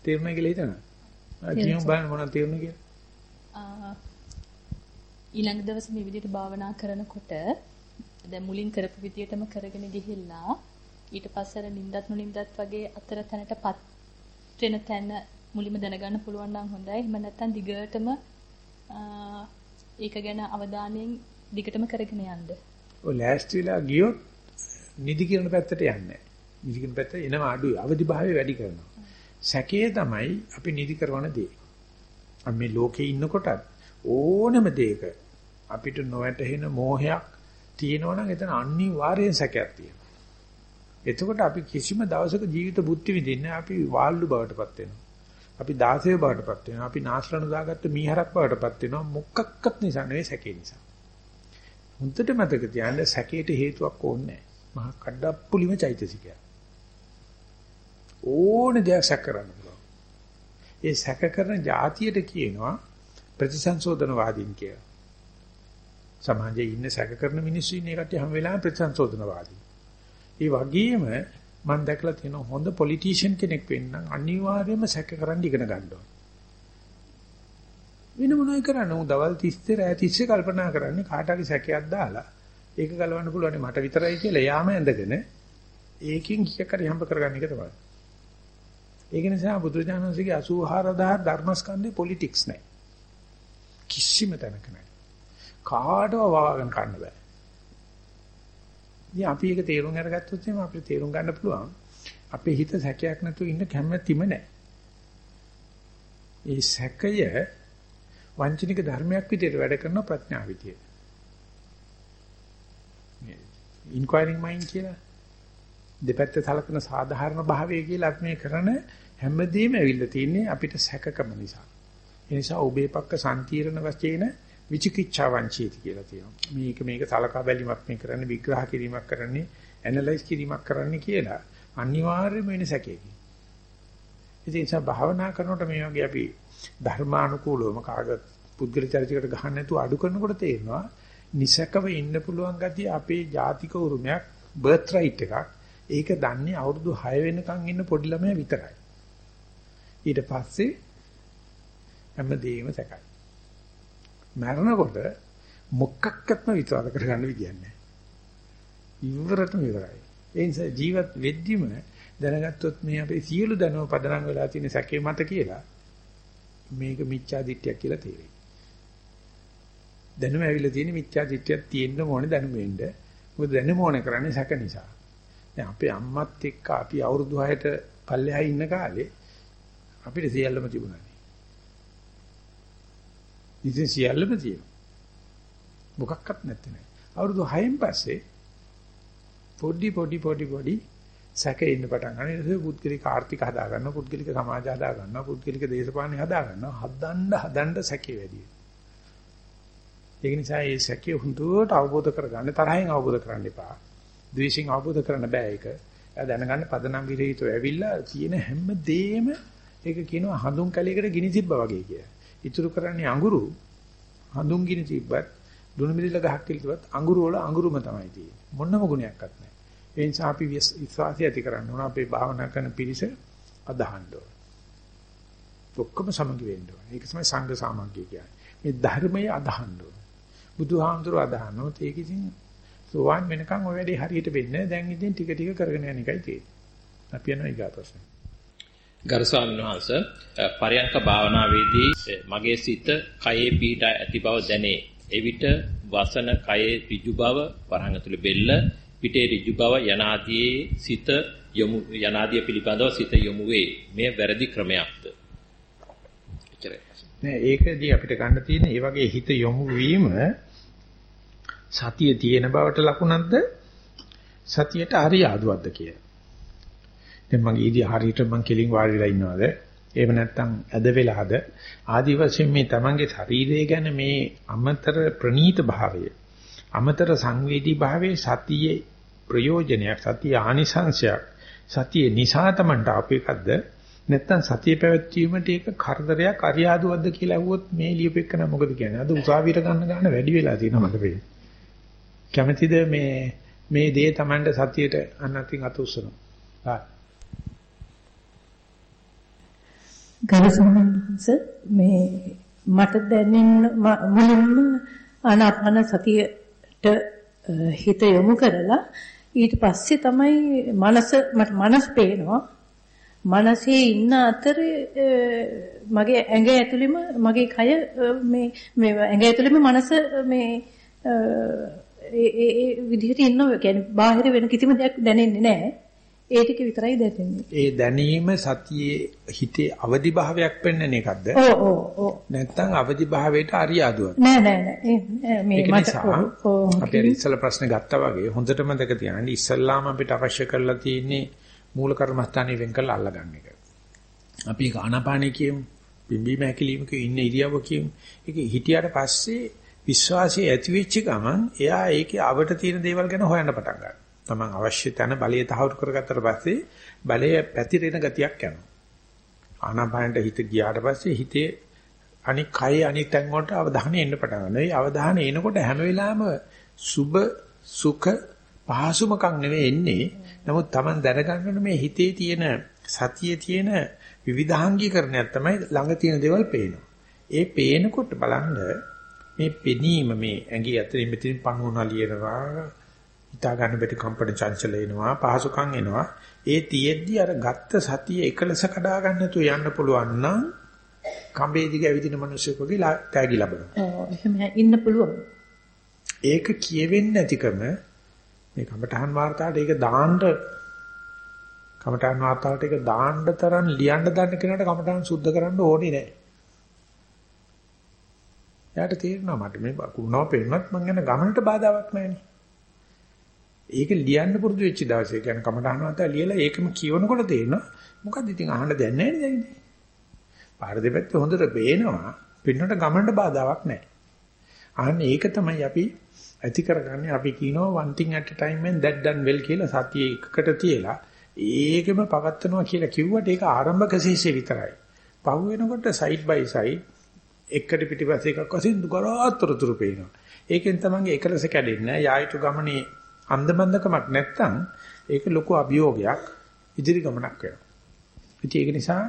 S1: තේරුණා කියලා හිතනවා. කියමු බලන්න මොනවද තේරුණා කියලා.
S3: ඊළඟ දවසේ මේ විදිහට භාවනා කරනකොට දැන් මුලින් කරපු විදිහටම කරගෙන ගිහිල්ලා ඊට පස්සේ අර නිින්දත් නොනිින්දත් වගේ අතර තැනටපත් වෙන තැන මුලින්ම දැනගන්න පුළුවන් නම් හොඳයි. එහෙම නැත්නම් දිගටම ඒක ගැන අවධානයෙන් දිගටම කරගෙන යන්න.
S1: ඔය ලෑස්තිලා ගියොත් නිදි කියන පැත්තට යන්නේ නැහැ. නිදි කියන පැත්ත එනවා අඩුයි. අවදි භාවය වැඩි කරනවා. සැකේ තමයි අපි නිදි කරන දේ. අපි මේ ලෝකේ ඉන්නකොටත් ඕනම දෙයක අපිට නොවැටහෙන මෝහයක් තියෙනවා නම් එතන අනිවාර්යෙන් සැකයක් තියෙනවා. එතකොට අපි කිසිම දවසක ජීවිත බුද්ධි විඳින්නේ අපි වාල්ලු බවටපත් වෙනවා. අපි 16 බවටපත් වෙනවා. අපි නාස්රණ දාගත්ත මීහරක් බවටපත් වෙනවා. මොකක්වත් නිසා නෙවෙයි සැකේ නිසා. හුඳට මතක තියාගන්න සැකේට හේතුවක් ඕනේ නැහැ. මහා කඩප්පුලිම චෛතසිකය. ඕන දෙයක් සැක කරන්න පුළුවන්. ඒ සැක කරන જાතියට කියනවා ප්‍රතිසංශෝධනවාදීන් කියලා. සමාජයේ ඉන්න සැක කරන මිනිස්සු ඉන්නේ කට්ටිය හැම වෙලාවෙම ප්‍රතිසංශෝධනවාදී. ඒ වගේම මම දැකලා තියෙන හොඳ පොලිටිෂියන් කෙනෙක් වෙන්න අනිවාර්යයෙන්ම සැක කරන්න ඉගෙන ගන්න ඕන. වෙන මොනවයි කරන්නේ? උන් දවල් 30 රෑ 30 කල්පනා කරන්නේ කාට හරි සැකයක් දාලා ඒක ගලවන්න පුළුවන් මට විතරයි කියලා යාම ඇඳගෙන ඒකෙන් කීයක් හරි හම්බ කරගන්න එක තමයි. ඒක නිසා බුදුරජාණන්සේගේ 84000 ධර්මස්කන්ධේ පොලිටික්ස් නැහැ. කිසිම තැනක නැහැ. කාටව වවාගෙන කන්න බෑ. ඉතින් අපි ඒක තේරුම් අරගත්තොත් එimhe අපිට තේරුම් ගන්න පුළුවන් අපේ හිත සැකයක් නැතුව ඉන්න කැමැතිම නැහැ. ඒ සැකය වංචනික ධර්මයක් විදිහට වැඩ කරන ප්‍රඥා විදිය. ඉන්ක්වයරිං මයින්ඩ් කියලා දෙපැත්ත සලකන සාධාරණ භාවය කියලා අපි මේ කරන හැමදේම ඇවිල්ලා තින්නේ අපිට සැකකම නිසා. ඒ නිසා ඔබේ පක්ක සම්තිරණ වශයෙන් විචිකිච්ඡා වංචීති කියලා තියෙනවා. මේක මේක සලකා බැලීමක් මේ කරන්නේ විග්‍රහ කිරීමක් කරන්නේ ඇනලයිස් කිරීමක් කරන්නේ කියලා අනිවාර්යයෙන්ම වෙන සැකයකින්. ඉතින් ඒ නිසා භාවනා කරනකොට මේ වගේ අපි ධර්මානුකූලවම කාග පුද්ගල චරිතයකට ගහන්න නැතුව අඩු කරනකොට තේරෙනවා නිසකව ඉන්න පුළුවන් ගතිය අපේ ජාතික උරුමයක් බර්ත් රයිට් එකක්. ඒක දන්නේ අවුරුදු 6 වෙනකන් ඉන්න පොඩි ළමයා විතරයි. ඊට පස්සේ හැමදේම සැකයි. මරනකොට මොකක්වත්ම විතර කරගන්න විදියක් නැහැ. ඉවරටම ඉවරයි. ඒ නිසා ජීවත් වෙද්දිම දැනගත්තොත් මේ අපේ සියලු දැනුම පදනම් වෙලා තියෙන සැකේ මත කියලා මේක මිච්ඡා දිට්ඨියක් කියලා තේරෙයි. දැනුම ඇවිල්ලා තියෙන මිච්ඡා දිට්ඨියක් තියෙන්න ඕනේ දැනුම වෙන්න. මොකද දැනුම ඕනේ කරන්නේ සැක නිසා. දැන් අපේ අම්මත් එක්ක අපි අවුරුදු 6ට පල්ලෙහා ඉන්න කාලේ අපිට සියල්ලම තිබුණා. ඉතින් සියල්ලම තියෙනවා. මොකක්වත් නැත්තේ නෑ. අවුරුදු 6න් පස්සේ පොඩි පොඩි පොඩි පොඩි සැකේ ඉන්න පටන් ගන්න. ඊට පස්සේ පුද්ගලික ආර්ථික හදා ගන්නවා, පුද්ගලික සමාජ හදා ගන්නවා, පුද්ගලික දේශපාලන හදා ගන්නවා. හදන්න හදන්න සැකේ වැඩි ඒක නිසා මේ සැකේ හුදුවට අවබෝධ කරගන්න තරහින් අවබෝධ කරන්න එපා. ද්වේෂයෙන් අවබෝධ කරන්න බෑ ඒක. එයා දැනගන්න පදනම් විරහිතව ඇවිල්ලා තියෙන හැම දෙෙම ඒක කියනවා හඳුන් කැලයකට ගිනි තිබ්බා වගේ කියලා. ඉතුරු කරන්නේ අඟුරු හඳුන් ගිනි තිබ්බත් දුනු මිදිල ගහක් තිබ්බත් අඟුරු වල අඟුරුම තමයි තියෙන්නේ. මොනම ගුණයක්වත් නැහැ. ඒ නිසා අපි විශ්වාසය ඇති කරන්න ඕන අපේ භාවනා කරන පිරිස අදහන්න ඕන. ඔක්කොම සමගි වෙන්න ඕන. ඒක තමයි සංඝ සාමග්ගිය කියන්නේ. මේ ධර්මයේ අදහන්න ඕන. බුදුහාමුදුරුවෝ අදහනොත් ඒක ඉතින් සෝවාන් වෙනකන් ඔය වැඩේ හරියට වෙන්නේ දැන් ඉතින් ටික ටික කරගෙන යන එකයි තියෙන්නේ. අපි යනවා ඊගා ප්‍රශ්න.
S2: ගරු ස්වාමීන් වහන්සේ පරයන්ක භාවනාවේදී මගේ සිත කයේ පීඩා ඇති බව දැනේ. එවිට වසන කයේ ඍජු බව වරහන් ඇතුළේ බෙල්ල පිටේ ඍජු බව යනාදී සිත යොමු යනාදී පිළිබඳව සිත යොමු වේ. මේ වැරදි ක්‍රමයක්ද?
S1: එච්චරයි. නෑ ඒකදී අපිට ගන්න තියෙන මේ වගේ හිත යොමු වීම සතිය තියෙන බවට ලකුණක්ද සතියට හරි ආදුවක්ද කියලා. දැන් මගේ ඉදී හරියට මං කෙලින් වාඩි වෙලා ඉන්නවද? එහෙම නැත්නම් ඇද වෙලාද? ආදි වශයෙන් මේ තමන්ගේ ශරීරය ගැන මේ අමතර ප්‍රනීත භාවය, අමතර සංවේදී භාවයේ සතියේ ප්‍රයෝජනයක්, සතිය ආනිසංශයක්, සතිය නිසා තමන්ට අපේකද්ද? නැත්නම් සතිය පැවැත්වීමට ඒක කරදරයක් අරියාදුවක්ද කියලා අහුවොත් මේ ලියපෙකන මොකද කියන්නේ? අද උසාවියට ගන්න ගන්න වැඩි වෙලා තියෙනවා මට පේන්නේ. කැමැතිද මේ මේ දේ Tamanට සතියට අන්නතින් අත උස්සනවා.
S4: ගරුසමන්ස මේ මට දැනෙන මුලින්ම ආනාපාන සතියට හිත යොමු කරලා ඊට පස්සේ තමයි මනස මට මනස පේනවා මනසේ ඉන්න අතරේ මගේ ඇඟ ඇතුළෙම මගේ කය මේ මේ ඇඟ ඇතුළෙම මනස මේ ඒ ඒ විදිහට ඉන්නවා. කියන්නේ බාහිර වෙන කිසිම දෙයක් දැනෙන්නේ නැහැ. ඒ ටික විතරයි දැනෙන්නේ.
S1: ඒ දැනීම සතියේ හිතේ අවදි භාවයක් පෙන්වන එකක්ද?
S4: ඔව් ඔව් ඔව්.
S1: නැත්තම් අවදි භාවයට අරියාදුවක්.
S4: නෑ නෑ නෑ. මේ
S1: මට අපි ඉස්සල ප්‍රශ්න ගත්තා වගේ හොඳට මතක තියාගන්න ඉස්සල්ලාම අපිට අවශ්‍ය කරලා තියෙන්නේ මූල කර්මස්ථානේ වෙන් කරලා අල්ලගන්න එක. අපි ආනාපානේ කියමු. පිම්බීම හැකිලිමක ඉන්න ඉරියව්ව කියමු. ඒක හිටියට පස්සේ විශ්වාසය ඇති වෙච්ච ගමන් එයා ඒකේ අවට තියෙන දේවල් ගැන හොයන්න පටන් ගන්නවා. තමන් අවශ්‍ය තැන බලය තහවුරු කරගත්තට පස්සේ බලය පැතිරෙන ගතියක් යනවා. ආනාපානට හිත ගියාට පස්සේ හිතේ අනික් කය අනික් තැන් වලට අවධානය එන්න පටන් ගන්නවා. ඒ අවධානය එනකොට හැම වෙලාවෙම සුබ සුඛ පහසුමකම් නෙවෙයි එන්නේ. නමුත් Taman දැනගන්න මේ හිතේ තියෙන සතියේ තියෙන විවිධාංගීකරණයක් තමයි ළඟ තියෙන දේවල් පේනවා. ඒ පේනකොට බලන්න මේ පෙනීම මේ ඇඟේ ඇතුලින් මෙතනින් පණුවන ලියනවා හිතා ගන්න බැරි කම්පන චංචල එනවා පහසුකම් එනවා. ඒ තියෙද්දි අර ගත්ත සතිය එකලස කඩා ගන්න නැතුව යන්න පුළුවන් නම් කඹේ දිග ඇවිදින මිනිස්සුකගේ තෑගි ලබනවා.
S4: ඔව් එහෙම ඉන්න පුළුවන්.
S1: ඒක කියවෙන්නේ නැතිකම මේ කමඨහන් වාර්තාවට ඒක දාන්න කමඨහන් වාර්තාවට ඒක දාන්න තරම් ලියන්න දන්න කෙනාට කමඨහන් සුද්ධ කරන්න ඕනේ නැහැ එයාට තේරෙනවා මට මේ කුණාව පෙන්නත් මං යන ගමනට බාධාවක් නැහැනේ. ඒක ලියන්න පුරුදු වෙච්ච දවසේ කියන්නේ කමඩහනවත ලියලා ඒකම කියවනකොට තේරෙනවා මොකද්ද ඉතින් අහන්න දෙන්නේ නැහැ නේද? පාර දෙපැත්තේ හොඳට පේනවා පින්නට ගමනට බාධාවක් නැහැ. අන්න ඒක තමයි අපි ඇති කරගන්නේ අපි කියනවා one thing at a time and that done well කියලා සතියේ එකකට තියලා ඒකෙම පවත්නවා කියලා කිව්වට ඒක ආරම්භක ශේෂය විතරයි. පහු වෙනකොට side by side එකට පිටිපස්සේ එකක් වශයෙන් දුකරාතරතුරු පේනවා. ඒකෙන් තමයි එකලස කැඩෙන්නේ. යායුතු ගමනේ අන්දමන්දකමක් නැත්තම් ඒක ලොකු අභියෝගයක් ඉදිරි ගමනක් වෙනවා. ඉතින් ඒක නිසා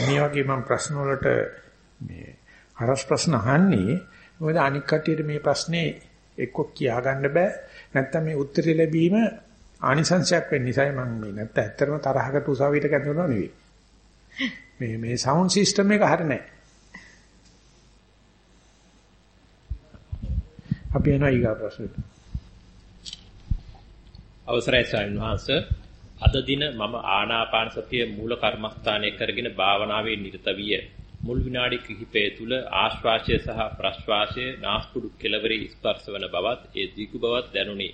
S1: මේ වගේ මම ප්‍රශ්න වලට මේ හරස් ප්‍රශ්න අහන්නේ මොකද අනික් කටියට මේ ප්‍රශ්නේ එක්ක කියා ගන්න බෑ. නැත්තම් මේ උත්තරය ලැබීම ආනිසංශයක් වෙන්න නිසායි මම මේ නැත්නම් ඇත්තටම තරහකට උසාවියට කැඳවනව නෙවෙයි. මේ මේ සවුන්ඩ් සිස්ටම් එක හරිය නැහැ. අපි යනවා ඊගා ප්‍රශ්නෙට.
S2: අවසරයි ස්වාමීන් වහන්සේ අද දින මම ආනාපාන සතිය මූල කර්මස්ථානයේ කරගෙන භාවනාවේ නිරත විය. මුල් විනාඩි කිහිපය තුල ආශ්වාසය සහ ප්‍රශ්වාසය නාස්පුඩු කෙළවරේ ස්පර්ශවන බවත් ඒ දිගු බවත් දැනුනි.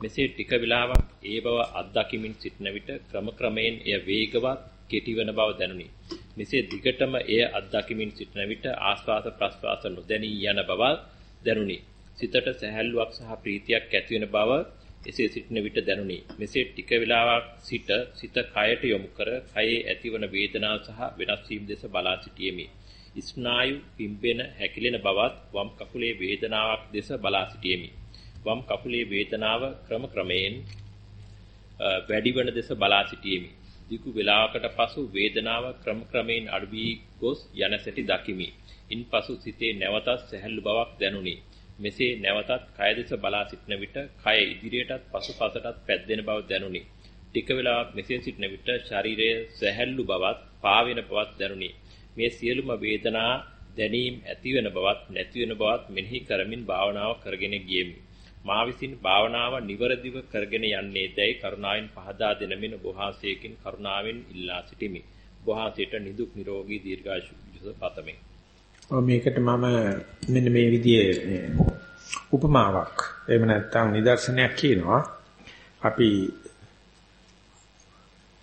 S2: මෙසේ ටික වේලාවක් ඒ බව අත්දැකීමින් සිටන විට ක්‍රම ක්‍රමයෙන් එය වේගවත් කෙටිවන බව දැනුනි. මෙසේ දිගටම එය අත්දැකීමින් සිටන විට ආශ්වාස ප්‍රශ්වාස නොදැනී යන බව දැනුනි. සිතට සැහැල්ලුවක් සහ ප්‍රීතියක් ඇති වෙන බව එසේ සිටින විට දැනුනි. මෙසේ ටික වේලාවක් සිට සිත කයට යොමු කර කයේ ඇතිවන වේදනා සහ වෙනස් වීම දෙස බලා සිටියෙමි. ස්නායු පිම්බෙන හැකිලෙන බවත් වම් කකුලේ වේදනාවක් දෙස බලා සිටියෙමි. වම් කකුලේ වේදනාව ක්‍රම ක්‍රමයෙන් වැඩිවන දෙස බලා සිටියෙමි. දිගු වේලාවකට පසු වේදනාව ක්‍රම ක්‍රමයෙන් අඩු වී ගොස් යන සැටි දකිමි. ඉන්පසු සිතේ නැවතත් සැහැල්ලු බවක් දැනුනි. මෙසේ නැවතත් කය දෙස බලා සිටන විට කය ඉදිරියටත් පසුපසටත් පැද්දෙන බව දැනුනි. ටික වේලාවක් මෙසේ සිටන විට ශරීරයේ සැහැල්ලු බවත් පාවෙන බවත් දැනුනි. මේ සියලුම වේදනා දැනීම් ඇති වෙන බවත් නැති වෙන බවත් මෙනෙහි කරමින් භාවනාව කරගෙන ගියෙමි. මා විසින් භාවනාව නිවරදිව කරගෙන යන්නේ දැයි කරුණාවෙන් පහදා දෙනමින් බොහාසයකින් කරුණාවෙන් ඉල්ලා සිටිමි. බොහාසයට නිදුක් නිරෝගී දීර්ඝායුෂ පතමි.
S1: මේකට මම මෙන්න මේ විදිහේ උපමාවක් එහෙම නැත්නම් නිදර්ශනයක් කියනවා. අපි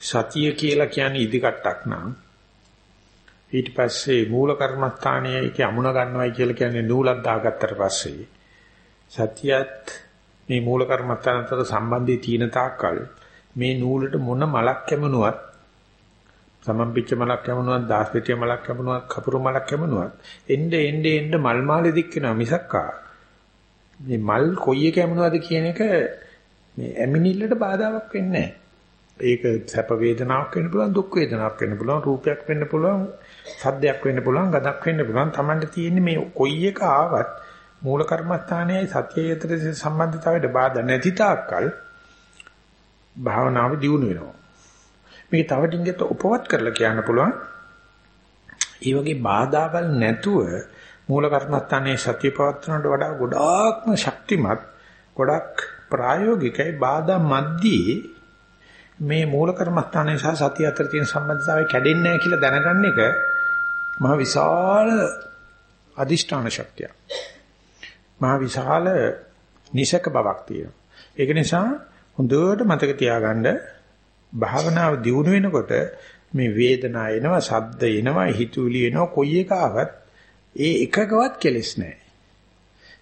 S1: සතිය කියලා කියන්නේ ඉදිකටක් නම් ඊට පස්සේ මූල කර්මස්ථානයේ ඒක අමුණ ගන්නවයි කියලා කියන්නේ නූලක් දාගත්තට පස්සේ සතියත් මේ මූල කර්මස්ථාන අතර සම්බන්ධය තියෙන තාක්කල් මේ නූලට මොන මලක් කැමනුවත් සමම්පිච්ච මලක් කැමනුවත් දාස්පිටිය මලක් කැමනුවත් කපුරු මලක් කැමනුවත් එnde එnde එnde මල් මාලෙ දික් වෙනවා මිසක්කා මේ මල් කොයි එක කැමනුවද කියන එක මේ ඇමිනිල්ලට බාධාවක් වෙන්නේ ඒක සැප වේදනාවක් වෙන්න පුළුවන් දුක් වේදනාවක් වෙන්න පුළුවන් රූපයක් වෙන්න පුළුවන් සද්දයක් වෙන්න පුළුවන් ගඳක් වෙන්න පුළුවන්. Tamanට තියෙන්නේ මේ කොයි එක ආවත් මූල කර්මස්ථානයේ සතිය අතර සම්බන්ධතාවයට බාධා නැති තාක්කල් භාවනාව දියුණු වෙනවා. මේක තව ටිකකට උපවත් කරලා කියන්න පුළුවන්. ඒ වගේ බාධාවල් නැතුව මූල කර්මස්ථානයේ සතිය පවත්වනට වඩා ගොඩාක්ම ශක්තිමත් ගොඩක් ප්‍රායෝගිකයි බාධා මැද්දී මේ මූල කර්මස්ථානයේ සහ සතිය අතර තියෙන සම්බන්ධතාවය කැඩෙන්නේ නැහැ කියලා දැනගන්න එක මහ විශාල අදිෂ්ඨාන ශක්තියක්. මහ විශාල නිසක බවක් තියෙනවා. ඒක නිසා හොඳට මතක තියාගන්න භාවනාව දියුණු වෙනකොට මේ වේදනාව එනවා, ශබ්ද එනවා, හිතුවිලි එනවා, කොයි එක ආවත් ඒ එකකවත් කෙලෙස් නැහැ.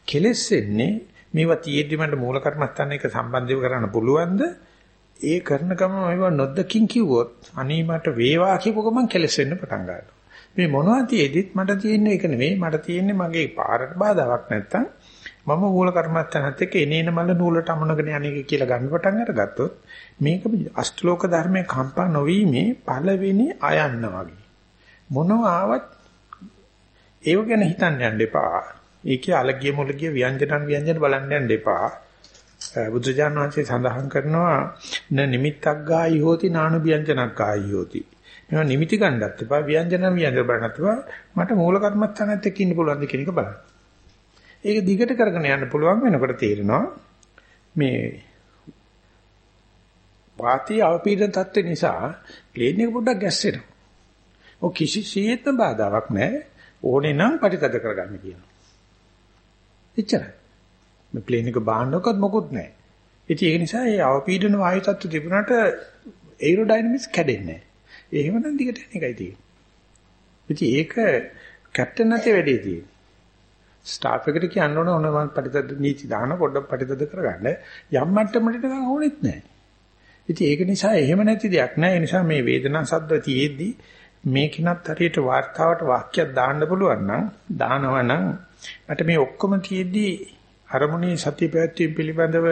S1: කෙලෙස් එන්නේ මේවා තියෙද්දි මට මූල කර්මස්ථාන එක සම්බන්ධව කරන්න පුළුවන්ද? ඒ කරන ගම මේවා නොදකින් කිව්වොත් අනී මට වේවා කියපුව ගමන් කෙලෙස් වෙන්න පටන් ගන්නවා. මේ මොනවා තියේදිත් මට තියෙන්නේ ඒක නෙවෙයි මට තියෙන්නේ මගේ පාරට බාධාවක් නැත්තම් මම මූල කර්මස්ථානත් එක්ක එනේන මල නූලට අමුණගෙන යන්නේ කියලා ගන්න පටන් අරගත්තොත් මේක අෂ්ටලෝක ධර්මයේ කම්පා නොවීමේ පළවෙනි අයන්න වගේ. මොනවා ආවත් ඒව ගැන හිතන්න යන්න එපා. ඒකේ අලගිය මුලගිය ව්‍යංජනන් ව්‍යංජන බලන්න යන්න එපා. බුදුජානක වහන්සේ සඳහන් කරනවා න නිමිත්තක් ගායි හෝති නානු ව්‍යංජනක් ගායි හෝති. මේවා නිමිති ගන්නත් එපා ව්‍යංජන ව්‍යංජන බලන්නත් එපා. මට මූල කර්මස්ථානත් එක්ක ඉන්න පුළුවන්ද කියන එක බලන්න. ඒක දිගට කරගෙන යන්න පුළුවන් වෙනකොට තේරෙනවා මේ වාතී අවපීඩන තත්ත්ව නිසා ප්ලේන් එක පොඩ්ඩක් ගැස්සෙනවා. ඔය කිසිසේත්ම බාධාවක් නැහැ. ඕනේ නම් පරිතද කරගන්න කියනවා. එච්චරයි. මේ ප්ලේන් එක බාන්නකොත් මොකුත් නැහැ. ඉතින් ඒ නිසා මේ අවපීඩන වායු තත්ත්ව තිබුණාට ඒරෝඩයිනමික්ස් කැඩෙන්නේ නැහැ. එහෙමනම් දිගට යන එකයි තියෙන්නේ. ඉතින් ඒක කැප්ටන් නැති වැඩේ තියෙන්නේ. ස්ටාෆ් එකට කියන්න ඕන ඕන මම පරිතද නීති දාන පොඩ්ඩක් පරිතද කරගන්න යම් මට්ටමකට නම් ඕනෙත් නැහැ. ඉතින් ඒක නිසා එහෙම නැති දෙයක් නැහැ. ඒ නිසා මේ වේදනා සද්ද තියේදී මේකිනත් හරියට වார்த்தාවට වාක්‍යයක් දාන්න පුළුවන් නම් දානවා නම් මට මේ ඔක්කොම තියේදී අරමුණේ සතිය පැවැත්වීම පිළිබඳව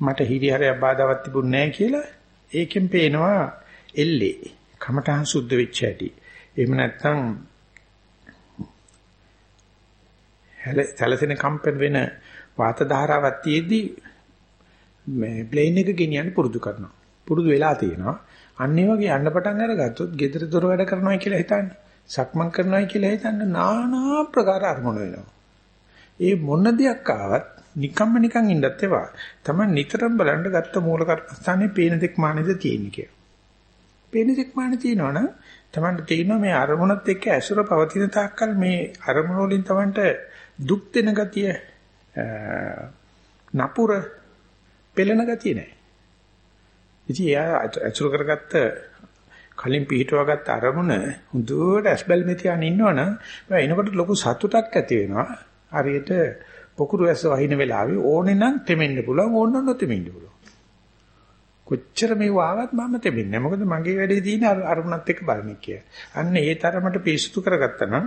S1: මට හිරිහැරයක් බාධාවත් තිබුණ නැහැ කියලා ඒකෙන් පේනවා එල්ලේ කමඨහං සුද්ධ වෙච්ච හැටි. එහෙම නැත්නම් සැලසෙන කම්පන වෙන වාත ධාරාවක් තියේදී මේ ප්ලේන් එක ගෙනියන්න පුරුදු කරනවා. පුරුදු වෙලා තියෙනවා. අන්න ඒ වගේ යන්න පටන් අරගත්තොත් gedara dora වැඩ කරනවා කියලා හිතන්නේ. සක්මන් කරනවා කියලා හිතන්නේ নানা ප්‍රකාර අරමුණු වෙනවා. ඒ මොන දෙයක් ආවත් නිකම්ම නිකන් ඉන්නත් ඒවා. තමයි නිතරම බලන්න ගත්ත මූල කර්මස්ථානේ පේන දෙක් මානේද තියෙන්නේ කියලා. පේන දෙකමාන තියෙනවනම් තමන්ට තේරෙනවා මේ අරමුණත් එක්ක ඇසුර පවතින තාක්කල් මේ අරමුණ වලින් තමන්ට දුක් දෙන ගතිය නපුර පෙළෙන ගතිය නැහැ. ඉතින් එයා ඇසුර කරගත්ත කලින් පිටවගත්ත අරමුණ හුදුවට ඇස්බල් මෙතියන් ඉන්නවනම් එනකොට ලොකු සතුටක් ඇති වෙනවා. හරියට පොකුරු ඇස වහින වෙලාවේ ඕනේ නම් තෙමෙන්න පුළුවන් ඕන නොතෙමෙන්න පුළුවන්. කොච්චර මේ වාවත් මම තෙමෙන්නේ මොකද මගේ වැඩේ තියෙන අරමුණත් එක්ක බලන්නේ කියලා. අන්න ඒ තරමට පිසුතු කරගත්තා නම්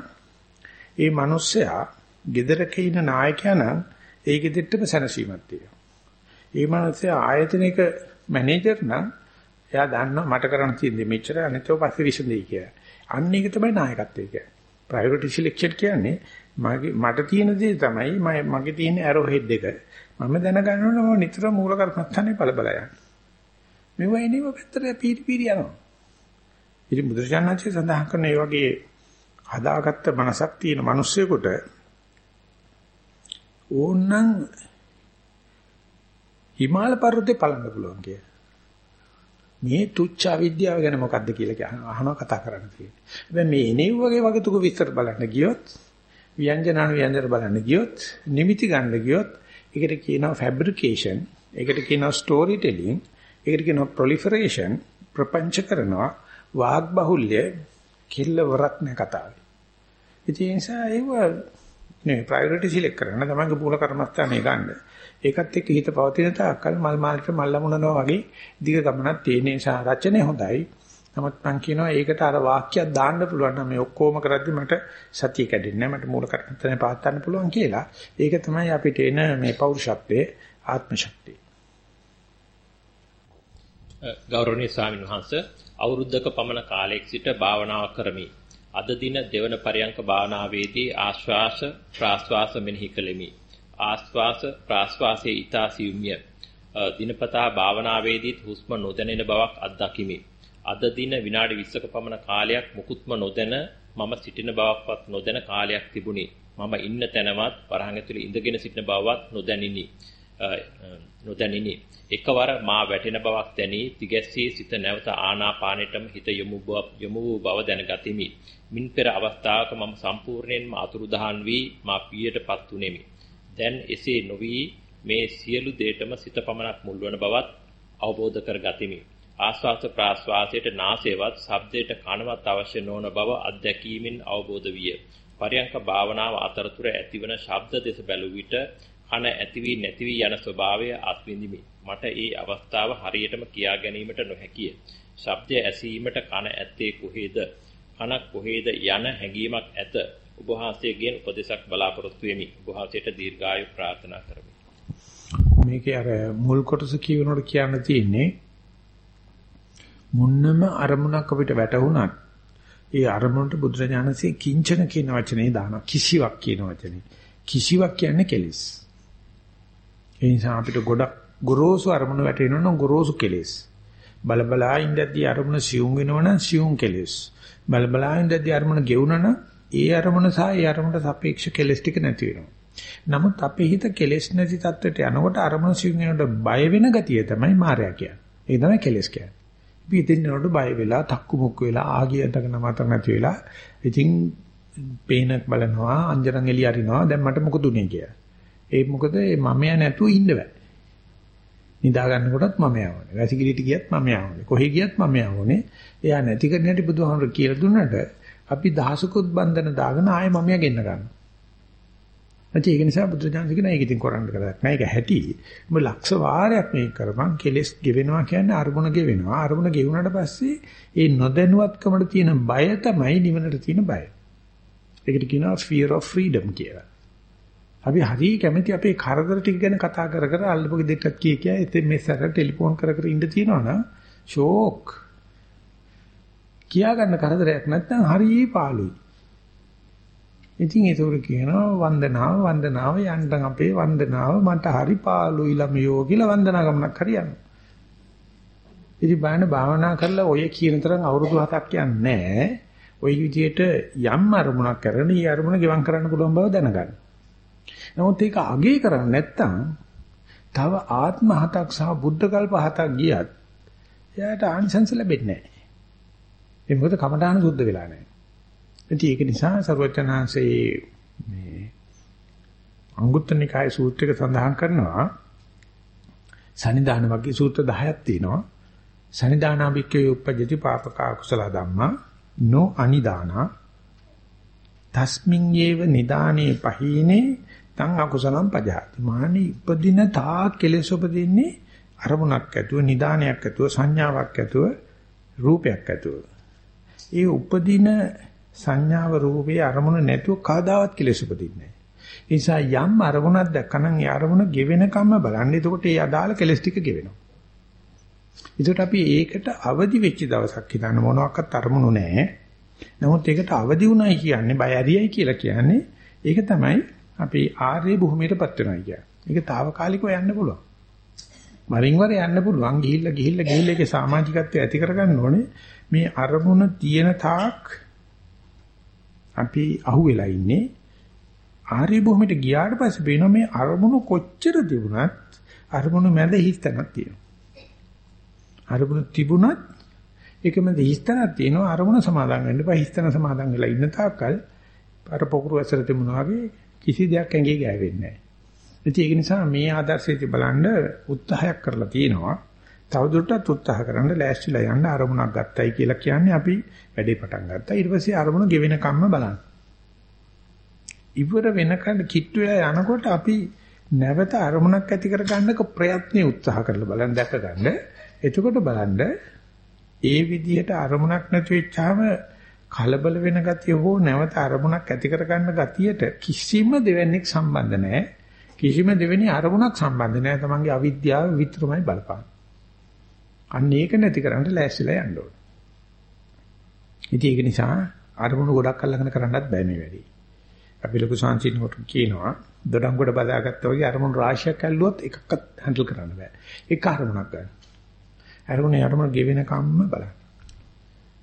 S1: ඒ මිනිස්සයා gedara කින නායකයා නම් ඒ ගෙදෙට්ටම සැනසීමක් තියෙනවා. ඒ මිනිස්සයා ආයතනික මැනේජර් නම් එයා දන්නවා මට කරන්න තියෙන්නේ මෙච්චර අනිතව පස්සේ විසඳෙයි කියලා. අන්න ඒක තමයි නායකත්වය කියන්නේ. ප්‍රයොරිටි සිලෙක්ෂන් කියන්නේ මගේ මට තියෙන දේ තමයි මගේ තියෙන ඇරෝ හෙඩ් එක. මම දැනගන්න ඕනේ මම නිතරම මූල කර්මස්ථානේ බල බල යන්න. මෙව එනේම පැත්තට පීරි පීරි යනවා. ඉතින් බුදුරජාණන්සේ සඳහන් කරන මේ වගේ හදාගත්ත මනසක් තියෙන මිනිස්සෙකුට ඕනනම් හිමාල පර්වතේ පලන්න පුළුවන් කිය. මේ තුච්ච අවිද්‍යාව ගැන මොකද්ද කියලා අහනවා කතා කරන්න තියෙන්නේ. හැබැයි මේ එනෙව් වගේ වගතුක විස්තර බලන්න ගියොත් ව්‍යංජනාන ව්‍යංජන බලන්න ගියොත් නිමිති ගන්න ගියොත් ඒකට කියනවා ෆැබ්‍රිකේෂන් ඒකට කියනවා ස්ටෝරි ටෙලිං ඒකට කියනවා ප්‍රොලිෆරේෂන් ප්‍රපංච කරනවා වාග් බහුල්‍ය කිල්ලවරක් නැ කතාවේ ඉතින් ඒ නිසා ඒව නේ ප්‍රයොරිටි සිලෙක්ට් කරන්න තමයිගේ මූල කර්මස්ථානේ ගන්න ඒකත් එක්ක හිත පවතින තාක්කල් මල් මාල්ට මල් ලැබුණනවා වගේ දිග ගමනක් තියෙන නිසා රචනය හොඳයි නමුත් මම කියනවා ඒකට අර වාක්‍යයක් දාන්න පුළුවන් නම් මේ ඔක්කොම කරද්දි මට සතිය කැඩෙන්නේ නැහැ මට මූල කර්තන පාත්තන්න පුළුවන් කියලා. ඒක තමයි අපිට එන මේ පෞරුෂත්වයේ ආත්ම ශක්තිය.
S2: ගෞරවනීය ස්වාමීන් වහන්සේ අවුරුද්දක පමණ කාලයක සිට භාවනාව කරමි. අද දින දෙවන පරයන්ක භාවනාවේදී ආශ්වාස ප්‍රාශ්වාස මෙනෙහි කළෙමි. ආශ්වාස ප්‍රාශ්වාසයේ ඊතා සියුම්ය. දිනපතා භාවනාවේදීත් හුස්ම නොදැනෙන බවක් අත්දකිමි. අද දින විනාඩි 20ක පමණ කාලයක් මුකුත්ම නොදැන මම සිටින බවක්වත් නොදැන කාලයක් තිබුණි. මම ඉන්න තැනවත් වරහන් ඇතුළේ ඉඳගෙන සිටින බවවත් නොදැනිනි. නොදැනිනි. එකවර මා වැටෙන බවක් දැනී තිගැස්සී සිත නැවත ආනාපානෙටම හිත යොමු යොමු වූ බව දැනගතිමි. මින් පෙර අවස්ථාවක මම සම්පූර්ණයෙන්ම අතුරුදහන් වී මා පියයටපත් උනේමි. දැන් එසේ නොවි මේ සියලු දේටම සිත පමණක් මුල්වන බවත් අවබෝධ කරගතිමි. ආස්වාස ප්‍රාස්වාසයට නාසයවත් ශබ්දයට කනවත් අවශ්‍ය නොවන බව අත්දැකීමෙන් අවබෝධ විය. පරයන්ක භාවනාව අතරතුර ඇතිවන ශබ්ද දෙස බැලුව විට කන ඇති වී නැති වී යන ස්වභාවය අත්විඳිමි. මට ඒ අවස්ථාව හරියටම කියා ගැනීමට නොහැකිය. ශබ්දය ඇසීමට කන ඇත්තේ කොහේද? කන කොහේද යන හැඟීමක් ඇත. ඔබ වහන්සේගෙන් උපදේශක් බලාපොරොත්තු වෙමි. ඔබ වහන්සේට දීර්ඝායු ප්‍රාර්ථනා කරමි.
S1: මේකේ අර මුල් කොටස කියනකොට කියන්න තියෙන්නේ මුන්නම අරමුණක් අපිට වැටහුණත් ඒ අරමුණට බුදුරජාණන්සේ කිංචන කියන වචනේ දානවා කිසිවක් කියන වචනේ කිසිවක් කියන්නේ කෙලෙස් ඒ නිසා අපිට ගොඩක් ගොරෝසු අරමුණ වැටෙනවනම් ගොරෝසු කෙලෙස්. බලබලා ඉඳද්දී අරමුණ සියුම් වෙනවනම් සියුම් කෙලෙස්. බලබලා ඉඳද්දී අරමුණ ගෙවුනනම් ඒ අරමුණ සහ ඒ අරමුණට සාපේක්ෂ කෙලෙස් ටික නැති වෙනවා. නමුත් අපේ හිත කෙලෙස් නැති තත්ත්වයට යනකොට අරමුණ සියුම් වෙනකොට බය වෙන ගතිය තමයි මායя කියන්නේ. ඒ තමයි කෙලෙස් කියන්නේ. අපි දෙන්නට බය වෙලා තක්කු මුක්කු වෙලා ආගියටක නමතර නැති වෙලා ඉතින් පේනක් බලනවා අංජරන් එළිය අරිනවා දැන් මට මොකද උනේ කියලා. ඒ මොකද මමයා නැතුව ඉන්න බෑ. නිදා ගන්නකොටත් මමයා ඕනේ. වැසිකිළිට ගියත් මමයා ඕනේ. කොහෙ ගියත් මමයා ඕනේ. එයා නැති කරන හැටි බුදුහාමර කියලා දුන්නට අපි දහසකුත් බන්ධන දාගෙන ආයෙ මමයා ගෙන්න ගන්නවා. නැති ඒක නිසා බුදුරජාණන් කියන එක ඉතින් කරන්න කරක් නෑ ඒක හැටි. ඔබ ලක්ෂ වාරයක් මේක කරපන් කෙලස් ගෙවෙනවා කියන්නේ අරමුණ ගෙවෙනවා. අරමුණ ගෙවුනට පස්සේ ඒ නොදැනුවත්කමට තියෙන බය තමයි නිවනට තියෙන බය. ඒකට කියනවා fear of freedom කියලා. අපි හරි කැමති අපේ කරදර ටික ගැන කතා කර කර අල්ලපු දෙකක් කිය කිය ඉතින් මේ සැර ටෙලිෆෝන් කර කර ඉඳ තියනවනම් ෂෝක්. කියා ගන්න කරදරයක් නැත්නම් හරි පාළුයි. ඉතින් ඒතකොට කියනවා වන්දනාව වන්දනාව යන්තම් අපේ වන්දනාව මට හරි පාළුයි ළමයෝ කියලා වන්දනා ගමනක් හරියනවා. ඉතින් බාන භාවනා කරලා ඔය කියන තරම් අවුරුදු 7ක් යන්නේ ඔය විදිහට යම් අරමුණක් කරන ඊ අරමුණ ගෙවම් කරන්න පුළුවන් බව දැනගන්න. නමුත් ඒක අගේ කරන්නේ නැත්තම් තව ආත්ම හතක් සහ බුද්ධ කල්ප හතක් ගියත් එයාට ආනිසංස ලැබෙන්නේ නැහැ. ඒ මොකද කමඨාන සුද්ධ වෙලා නැහැ. ඉතින් ඒක නිසා සරුවචනාංශයේ මේ අංගුත්තර නිකායේ සූත්‍රයක සඳහන් කරනවා සනිදාන වගේ සූත්‍ර 10ක් තියෙනවා. සනිදානාභික්කේ උපජ්ජති පාපකා කුසල ධම්මා නො අනිදානා තස්මින් යේව නිදානේ පහීනේ තං අකුසලම් පජාති. මානි උපදින තා කෙලෙස උපදින්නේ අරමුණක් ඇතුව නිදානයක් ඇතුව සංඥාවක් ඇතුව රූපයක් ඇතුව. ඒ උපදින සංඥාව රූපේ අරමුණ නැතුව කවදාවත් කෙලෙස උපදින්නේ නැහැ. ඒ නිසා යම් අරමුණක් දැක්කනම් ඒ අරමුණ ගෙවෙන කම්ම බලන්න. එතකොට ඒ අදාළ කෙලෙස් ටික ගෙවෙනවා. ඒකට අපි ඒකට අවදි වෙච්ච දවසක් හිතන්න මොනවාක්වත් අරමුණු නැහැ. නමුත් ඒකට අවදි වුණයි කියන්නේ බය ඇරියයි කියලා කියන්නේ ඒක තමයි අපි ආර්ය භූමියටපත් වෙනවා කියන්නේ. ඒක తాවකාලිකව යන්න පුළුවන්. වරින් වර යන්න පුළුවන්. ගිහිල්ලා ගිහිල්ලා ගිහිල්ලා ඒකේ සමාජිකත්වය ඇති කරගන්න ඕනේ. මේ අරමුණ තියෙන තාක් අපි අහුවෙලා ඉන්නේ. ආර්ය භූමියට ගියාට පස්සේ පේනවා මේ අරමුණු කොච්චර තිබුණත් අරමුණු මැද හිස්තනක් තියෙනවා. අරමුණු තිබුණත් ඒකම හිස්තනක් තියෙනවා අරමුණ සමාදන් වෙන්න එපා. හිස්තන සමාදන් වෙලා ඉන්න තාක්කල් අර පොකුරු ඇසර තිබුණා වගේ කිසි දෙයක් ඇඟේ ගෑවෙන්නේ නැහැ. ඒක නිසා මේ ආදර්ශයේදී බලන්න උත්සාහයක් කරලා තියෙනවා. තවදුරටත් උත්සාහ කරන්න ලෑස්තිලා යන්න අරමුණක් ගත්තයි කියලා කියන්නේ අපි වැඩේ පටන් ගත්තා. ඊට පස්සේ අරමුණ ගෙවෙන කම්ම බලන්න. ඉවර වෙනකන් කිට්ටු වෙලා යනකොට අපි නැවත අරමුණක් ඇති කර ගන්නක ප්‍රයත්නේ උත්සාහ කරලා බලන්න දැක ගන්න. එතකොට බලන්න ඒ විදිහට අරමුණක් නැති වෙච්චාම කලබල වෙන ගතිය හෝ නැවත අරමුණක් ඇති කර ගන්න ගතියට කිසිම දෙවන්නේක් සම්බන්ධ නැහැ. කිසිම දෙවෙනි අරමුණක් සම්බන්ධ නැහැ. තමන්ගේ අවිද්‍යාව විතරමයි බලපාන. අන්න ඒක නැති කරන්න ලෑස්තිලා යන්න ඕන. ඉතින් ඒක නිසා අරමුණු ගොඩක් අල්ලගෙන කරන්නත් බෑ මේ වැඩේ. අපි ලොකු සංචිනකොට කියනවා දොඩංගොඩ බදාගත්තා වගේ අරමුණු රාශියක් ඇල්ලුවොත් එකක්වත් හැන්ඩල් කරන්න බෑ. එක අරමුණක් ගන්න. අරමුණේ අරමුණ ගෙවෙන කම්ම බලන්න.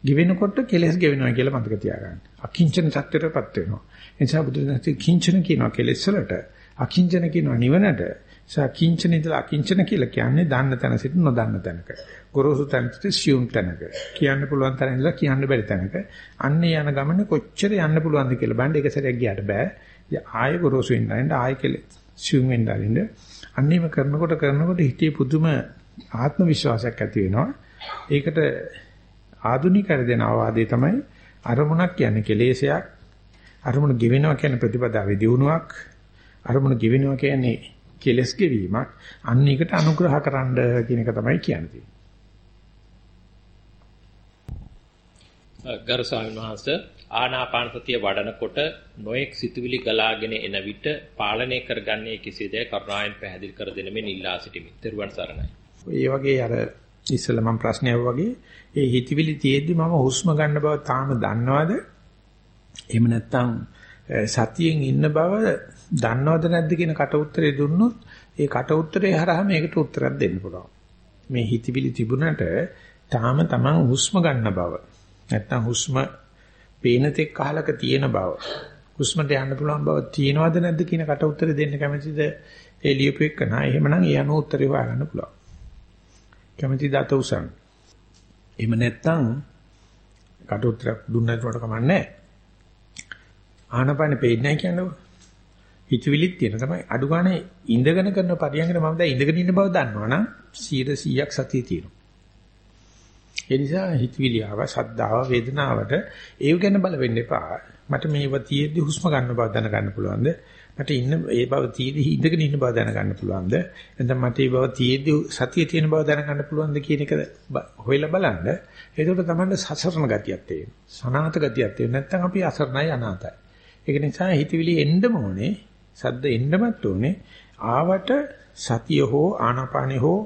S1: ගෙවෙනකොට කෙලස් ගෙවෙනවා කියලා මතක තියාගන්න. අකිංචන සත්‍යයටපත් වෙනවා. ඒ නිසා බුදුදහමේ කිංචන කියනවා කෙලස් වලට, අකිංචන කියනවා නිවනට. සා කිංචන ඉඳලා අකිංචන කියලා කියන්නේ දන්න තැන සිට නොදන්න තැනක. ගොරෝසු තැන සිට සියුම් තැනක. කියන්න පුළුවන් තැන ඉඳලා කියන්න බැරි තැනක. අන්නේ යන ගමන කොච්චර යන්න පුළුවන්ද කියලා බලන්න ඒක සැරයක් ගියාට බෑ. ආයෙ ගොරෝසු වෙන්න ආයෙ කෙලස් සියුම් වෙන්න ආරින්න. අන්නේම කරනකොට කරනකොට හිතේ පුදුම ආත්ම විශ්වාසයක් ඇති වෙනවා. ඒකට ආධුනිකයර දෙන අවවාදේ තමයි අරමුණක් කියන්නේ කෙලෙසයක්. අරමුණ ගෙවෙනවා කියන්නේ ප්‍රතිපදාවේ දියුණුවක්. අරමුණ ගෙවෙනවා කියන්නේ කෙලස් ගෙවීමක්. අන්න ඒකට අනුග්‍රහ කරන්න කියන එක තමයි කියන්නේ.
S2: ගරු ස්වාමීන් වහන්සේ ආනාපාන සතිය වඩනකොට නොඑක් සිතුවිලි ගලාගෙන එන විට පාලනය කරගන්නේ කෙසේද කරුණාවෙන් පැහැදිලි කර දෙන මෙන් ඉල්ලා සිටිමි. ත්වන් සරණයි.
S1: ඒ වගේ අර ඉස්සෙල්ලා මම ප්‍රශ්නය වගේ ඒ හිතවිලි තියෙද්දි මම හුස්ම ගන්න බව තාම දන්නවද? එහෙම නැත්නම් සතියෙන් ඉන්න බව දන්නවද නැද්ද කියන කට උත්තරේ දුන්නොත් ඒ කට උත්තරේ හරහා මේකට උත්තරයක් දෙන්න පුළුවන්. මේ හිතවිලි තිබුණට තාම තමන් හුස්ම ගන්න බව නැත්නම් හුස්ම පේන තෙක් කාලක තියෙන බව හුස්මට යන්න පුළුවන් බව තියෙනවද නැද්ද කියන කට උත්තරේ දෙන්න කැමතිද ඒ ලියපු එක නා එහෙමනම් ඒ අනුව උත්තරේ හොයාගන්න පුළුවන්. කැමති දත උසන්. එහෙම නැත්නම් කටුත්‍රයක් දුන්නට වට කමන්නේ ආනපන පේන්නේ නැහැ කියන්නේ හිතවිලිත් තියෙන තමයි. අඩු ගානේ ඉඳගෙන කරන පරියන්කට මම දැන් ඉඳගෙන ඉන්න බව දන්නවනම් 100ක් සතිය තියෙනවා. ඒ නිසා හිතවිලි ආව සද්දාව වේදනාවට ඒව ගැන බල වෙන්න එපා. මට මේව තියෙද්දි හුස්ම ගන්න බව දැනගන්න පුළුවන්ද? මට ඉන්න ඒ බව තියෙදි ඉඳගෙන ඉන්න බව දැනගන්න පුළුවන්ද? නැත්නම් මට ඒ බව තියෙදි සතිය තියෙන බව දැනගන්න පුළුවන්ද කියන එක හොයලා බලන්න. ඒකට තමයි සසරණ ගතියක් තියෙන්නේ. සනාත ගතියක් තියෙන්නේ. නැත්නම් අපි අසරණයි අනාතයි. ඒක නිසා හිතවිලි එන්නම ඕනේ, සද්ද එන්නමත් ඕනේ. ආවට සතිය හෝ ආනාපානෙ හෝ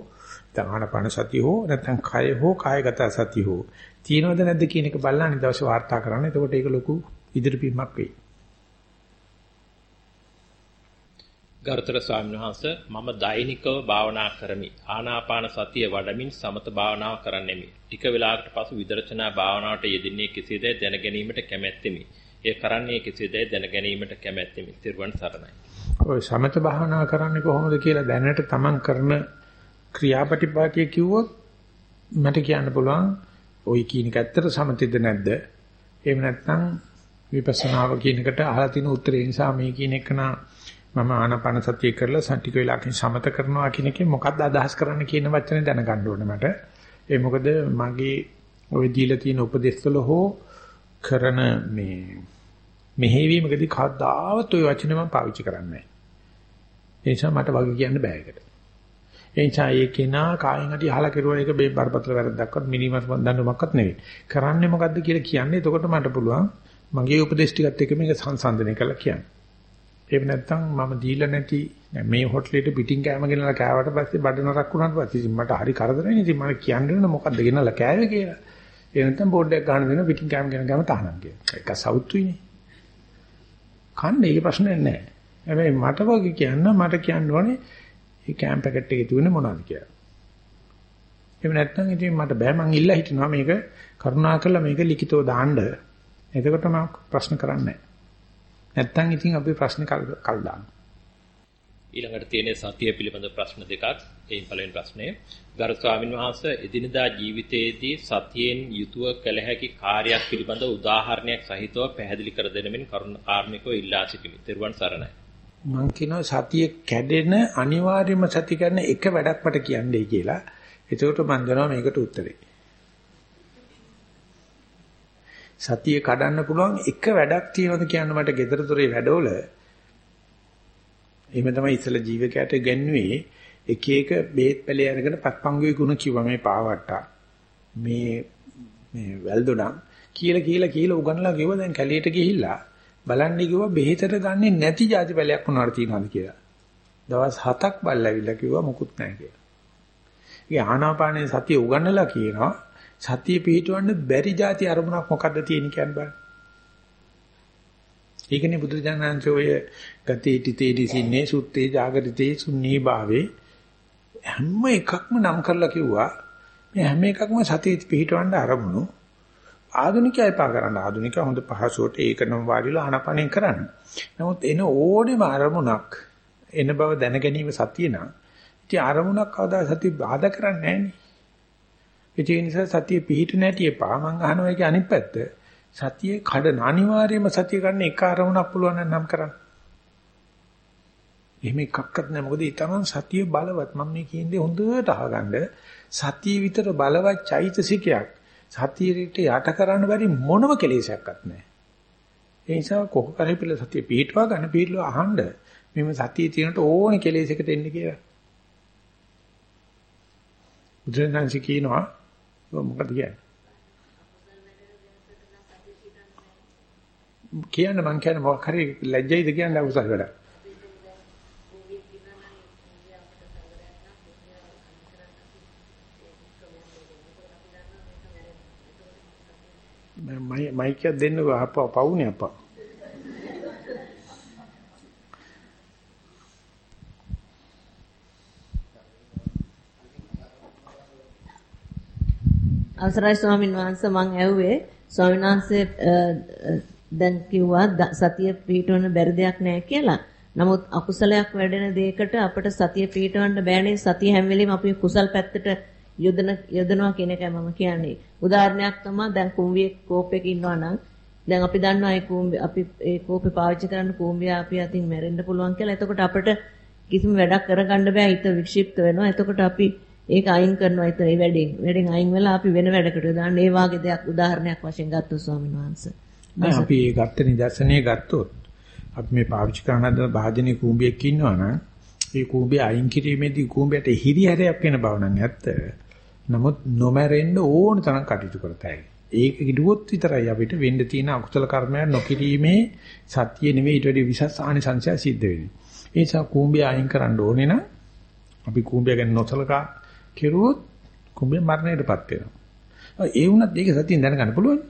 S1: ආනාපාන සතිය හෝ නැත්නම් කය හෝ කායගත සතිය හෝ තියෙනවද නැද්ද කියන එක බලන්න දවස් වාර්තා කරන්න. එතකොට ඒක ලොකු ඉදිරිපීමක් වෙයි.
S2: ගරුතර ස්වාමීන් වහන්ස මම දෛනිකව භාවනා කරමි. ආනාපාන සතිය වඩමින් සමත භාවනාව කරන්නෙමි. ටික වෙලාවකට පසු විදර්ශනා භාවනාවට යෙදෙන්නේ කෙසේද දැන ගැනීමට කැමැත්තෙමි. එය කරන්නේ කෙසේද දැන ගැනීමට කැමැත්තෙමි. ත්‍රිවන් සරණයි.
S1: ඔය සමත භාවනා කරන්නේ කොහොමද කියලා දැනට තමන් කරන ක්‍රියාපටිපාටිය කිව්වොත් මට කියන්න පුළුවන් ওই කියන එක ඇත්තට සමතිද නැද්ද? එහෙම නැත්නම් විපස්සනාව කියන එකට අහලා තියෙන උත්තරේ නිසා මේ කියන එක නා මම ආනාපාන සතිය කරලා සටික වෙලාවකින් සමත කරනවා කියන එකේ මොකක්ද අදහස් කරන්න කියන වචනේ දැනගන්න ඕනේ මට. ඒ මොකද මගේ ওই දීලා තියෙන උපදේශවල හෝ කරන මේ මෙහෙවීමකදී කවදාවත් ওই වචනේ මම පාවිච්චි කරන්නේ නැහැ. ඒ නිසා මට වගේ කියන්න බෑ ඒකට. ඒ නිසා ඒ කෙනා කායෙන් හරි අහලා කෙරුවා එක මේ බරපතල වැරද්දක්වත් මිනිමස් දඬුවමක්වත් නෙවෙයි. කරන්නේ මොකද්ද කියලා කියන්නේ. එතකොට මට පුළුවන් මගේ උපදේශ ටිකත් එක්ක මේක සංසන්දනය කරලා කියන්න. එහෙම නැත්නම් මම දීලා නැති මේ හොටලෙට පිටින් කෑම ගෙනලා කෑවට පස්සේ බඩ නරක් වුණාට පස්සේ ඉතින් මට හරි කරදරයි. ඉතින් මම කියන්නේ මොකද්ද ගෙනලා කෑවේ කියලා. ඒ නැත්නම් බෝඩ් එකක් ගන්න දෙනවා පිටින් කෑම ගෙන ගම තහනම් කියලා. ඒක සවුත්තුයිනේ. කන්නේ ඒක ප්‍රශ්නයක් නැහැ. හැබැයි මට වගේ කියන්න මට කියන්න ඕනේ මේ කෑම් පැකට් එකේ තියෙන්නේ මොනවද කියලා. එහෙම නැත්නම් ඉතින් මට බෑ මං ඉල්ලා හිටිනවා මේක කරුණාකරලා මේක ලිඛිතව දාන්න. එතකොට මම ප්‍රශ්න කරන්නේ නැත්නම් ඉතින් අපි ප්‍රශ්න කල් දානවා.
S2: ඊළඟට තියෙන සතිය පිළිබඳ ප්‍රශ්න දෙකක්. එයින් පළවෙනි ප්‍රශ්නය ගරු ස්වාමින් වහන්සේ එදිනදා ජීවිතයේදී සතියෙන් යුතුව කළ හැකි කාර්යයක් පිළිබඳ උදාහරණයක් සහිතව පැහැදිලි කර දෙනමින් කරුණ කාර්මිකව ඉල්ලා සිටිමි. ත්වන් සරණයි.
S1: මං කියනවා සතිය කැඩෙන අනිවාර්යම සති කරන එක වැඩක් මට කියන්නේ කියලා. එතකොට මං දෙනවා මේකට උත්තරේ. සතිය කඩන්න පුළුවන් එක වැඩක් තියෙනවද කියන්න මට gedara dore වැඩවල එහෙම තමයි ඉස්සල ජීවකයට ගැන්නුවේ එක එක බේත් පැලේ අරගෙන පත්පංගුවේ ගුණ කිව්වා මේ පාවට්ටා මේ මේ වැල්දොඩම් කියලා කියලා කියලා උගන්ලා කිව්වා දැන් කැලියට ගිහිල්ලා බලන්නේ කිව්වා බෙහෙතට ගන්නේ නැති જાති පැලයක් මොනවාර තියෙනවද කියලා. දවස් 7ක් බල්ලාවිලා කිව්වා මොකුත් නැහැ කියලා. ඒ ආනාපානේ සතිය උගන්නලා කියනවා සතිය පිහිටවන්න බැරි જાති අරමුණක් මොකද්ද තියෙන කියන්නේ බලන්න. ඒකනේ බුදුරජාණන්සේ ඔය ගතේ තිතේ දිසින්නේ සුත්තේ జాగරිතේ සුන්නී භාවේ හැම එකක්ම නම් කරලා කිව්වා මේ හැම එකක්ම සතිය පිහිටවන්න අරමුණු ආධුනිකයයි පා කරන්න ආධුනික හොඳ පහසුවට ඒකනම් වාඩිලා ආනපනෙන් කරන්න. නමුත් එන ඕනෙම අරමුණක් එන බව දැන ගැනීම සතිය නම් ඉතින් අරමුණක් කවදා සතිය බාධා කරන්නේ නැහැ නේ. ඒ නිසා සතිය පිහිට නැටි එපා. මං අහනවා ඒකේ අනිත් පැත්ත. සතියේ කඩන අනිවාර්යයෙන්ම සතිය ගන්න එක අරමුණක් පුළුවන් නම් කරන්න. එහෙම එකක්වත් නැහැ. මොකද ඒ තරම් සතිය බලවත්. මම මේ කියන්නේ හොඳට අහගන්න. සතිය විතර බලවත් චෛතසිකයක්. සතියට යට කරන්න බැරි මොනම කෙලෙසයක්වත් නැහැ. ඒ නිසා කොහොම කරේ පිළ සතිය පිටවා ගන්න පිටලා අහන්න. මෙම සතිය තියෙනට ඕනේ කෙලෙසයකට එන්න කියලා. බුදුරජාණන් කියනවා මොකද කියන්නේ? කියන්න මං කියන්නේ මොකක් හරි ලැජ්ජයිද කියන්නේ අකුසල වැඩක්. මයික් එක දෙන්නකෝ අප්පා පවුනේ අප්පා.
S5: අවසරයි ස්වාමීන් වහන්සේ මම ඇහුවේ ස්වාමීන් වහන්සේ දැන් කිව්වා සතිය පිටවන්න බැරි දෙයක් නැහැ කියලා. නමුත් අකුසලයක් වැඩෙන දෙයකට අපිට සතිය පිටවන්න බෑනේ සතිය හැම වෙලෙම අපි කුසල් පැත්තට යොදන යොදනවා කියන එකයි මම කියන්නේ. උදාහරණයක් තමයි දැන් කුඹියේ කෝපයක ඉන්නවා නම් දැන් අපි දන්නවා ඒ කූඹි අපි ඒ කෝපේ පාවිච්චි කරන්න කූඹිය අපි අතින් මැරෙන්න පුළුවන් කියලා. එතකොට අපිට කිසිම වැඩක් කරගන්න බෑ. හිත වික්ෂිප්ත වෙනවා. එතකොට අපි ඒක අයින් කරනවා. එතන ඒ වැඩෙන්. වැඩෙන් අයින් වෙලා අපි වෙන වැඩකට දාන්න. ඒ වාගේ දෙයක් උදාහරණයක් වශයෙන් ගත්තොත් ස්වාමීන් වහන්සේ.
S1: නෑ අපි ඒ ගත්ත නිදර්ශනය ගත්තොත් අපි මේ පාවිච්චි කරන හදන භාජනයේ කූඹියක් ඉන්නවා නම් ඒ කූඹිය අයින් කිරීමේදී කූඹියට හිරිහැරයක් වෙන බව නම් ඇත්ත. නමුත් නොමැරෙන්න ඕන තරම් කටයුතු කරතයි. ඒක කිදුවොත් විතරයි අපිට වෙන්න තියෙන අකුසල කර්මයන් නොකිරීමේ සත්‍ය නෙවෙයි ඊට වඩා විශේෂ ආනිසංශය සිද්ධ වෙන්නේ. ඒ නිසා කූඹිය අයින් කරන්න ඕනේ නම් අපි කූඹිය ගැන නොසලකා කෙරුවොත් කූඹිය මරණයටපත් වෙනවා. ඒ වුණත් ඒක සතියෙන් දැනගන්න පුළුවන්.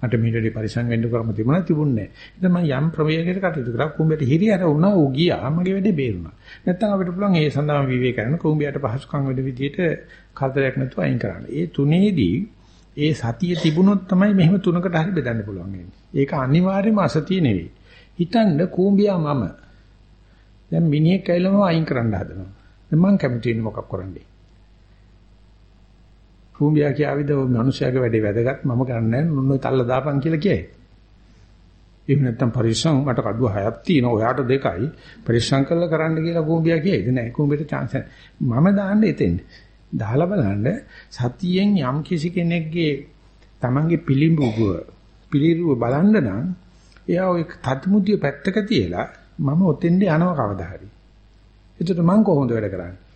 S1: මට මීටරේ පරිසං වෙන්න කරම තිබුණා තිබුණේ නැහැ. ඉතින් මම යම් ප්‍රවේගයකට කටයුතු කරා කුඹයට හිරියර වුණා ඌ ගියා මගේ වැඩේ බේරුණා. නැත්තම් අපිට පුළුවන් ඒ සඳහා විවේක කරන කුඹයට පහසුකම් වෙන විදිහට කරදරයක් නැතුව අයින් කරන්න. ඒ තුනේදී ඒ සතිය තිබුණොත් තමයි මෙහෙම තුනකට හරි බෙදන්න පුළුවන් වෙන්නේ. ඒක අනිවාර්යයෙන්ම අසතිය නෙවෙයි. හිතන්න කුඹියා මම. දැන් මිනිහෙක් ඇවිල්ලාම අයින් කරන්න හදනවා. දැන් මං කැමති වෙන්නේ මොකක් කරන්නේ? කූඹියා කියාවිද ඔය මිනිස්යාගේ වැඩේ වැදගත් මම ගන්නෑ නුන්නෝ තල්ල දාපන් කියලා කියයි. එහෙම නැත්නම් පරිස්සම් මට කඩුව හයක් තියෙනවා ඔයාට දෙකයි පරිස්සම් කරලා කරන්න කියලා කූඹියා කියයිද නෑ කූඹියට chance මම දාන්න එතෙන් දාලා බලන්න සතියෙන් යම් කිසි කෙනෙක්ගේ Tamange පිළිඹුව පිළිරුව බලන්න නම් එයා ওই තත්මුදිය පැත්තක තියලා මම ඔතෙන්ද යනවා කවදා හරි. එතකොට මං කොහොමද වැඩ කරන්නේ?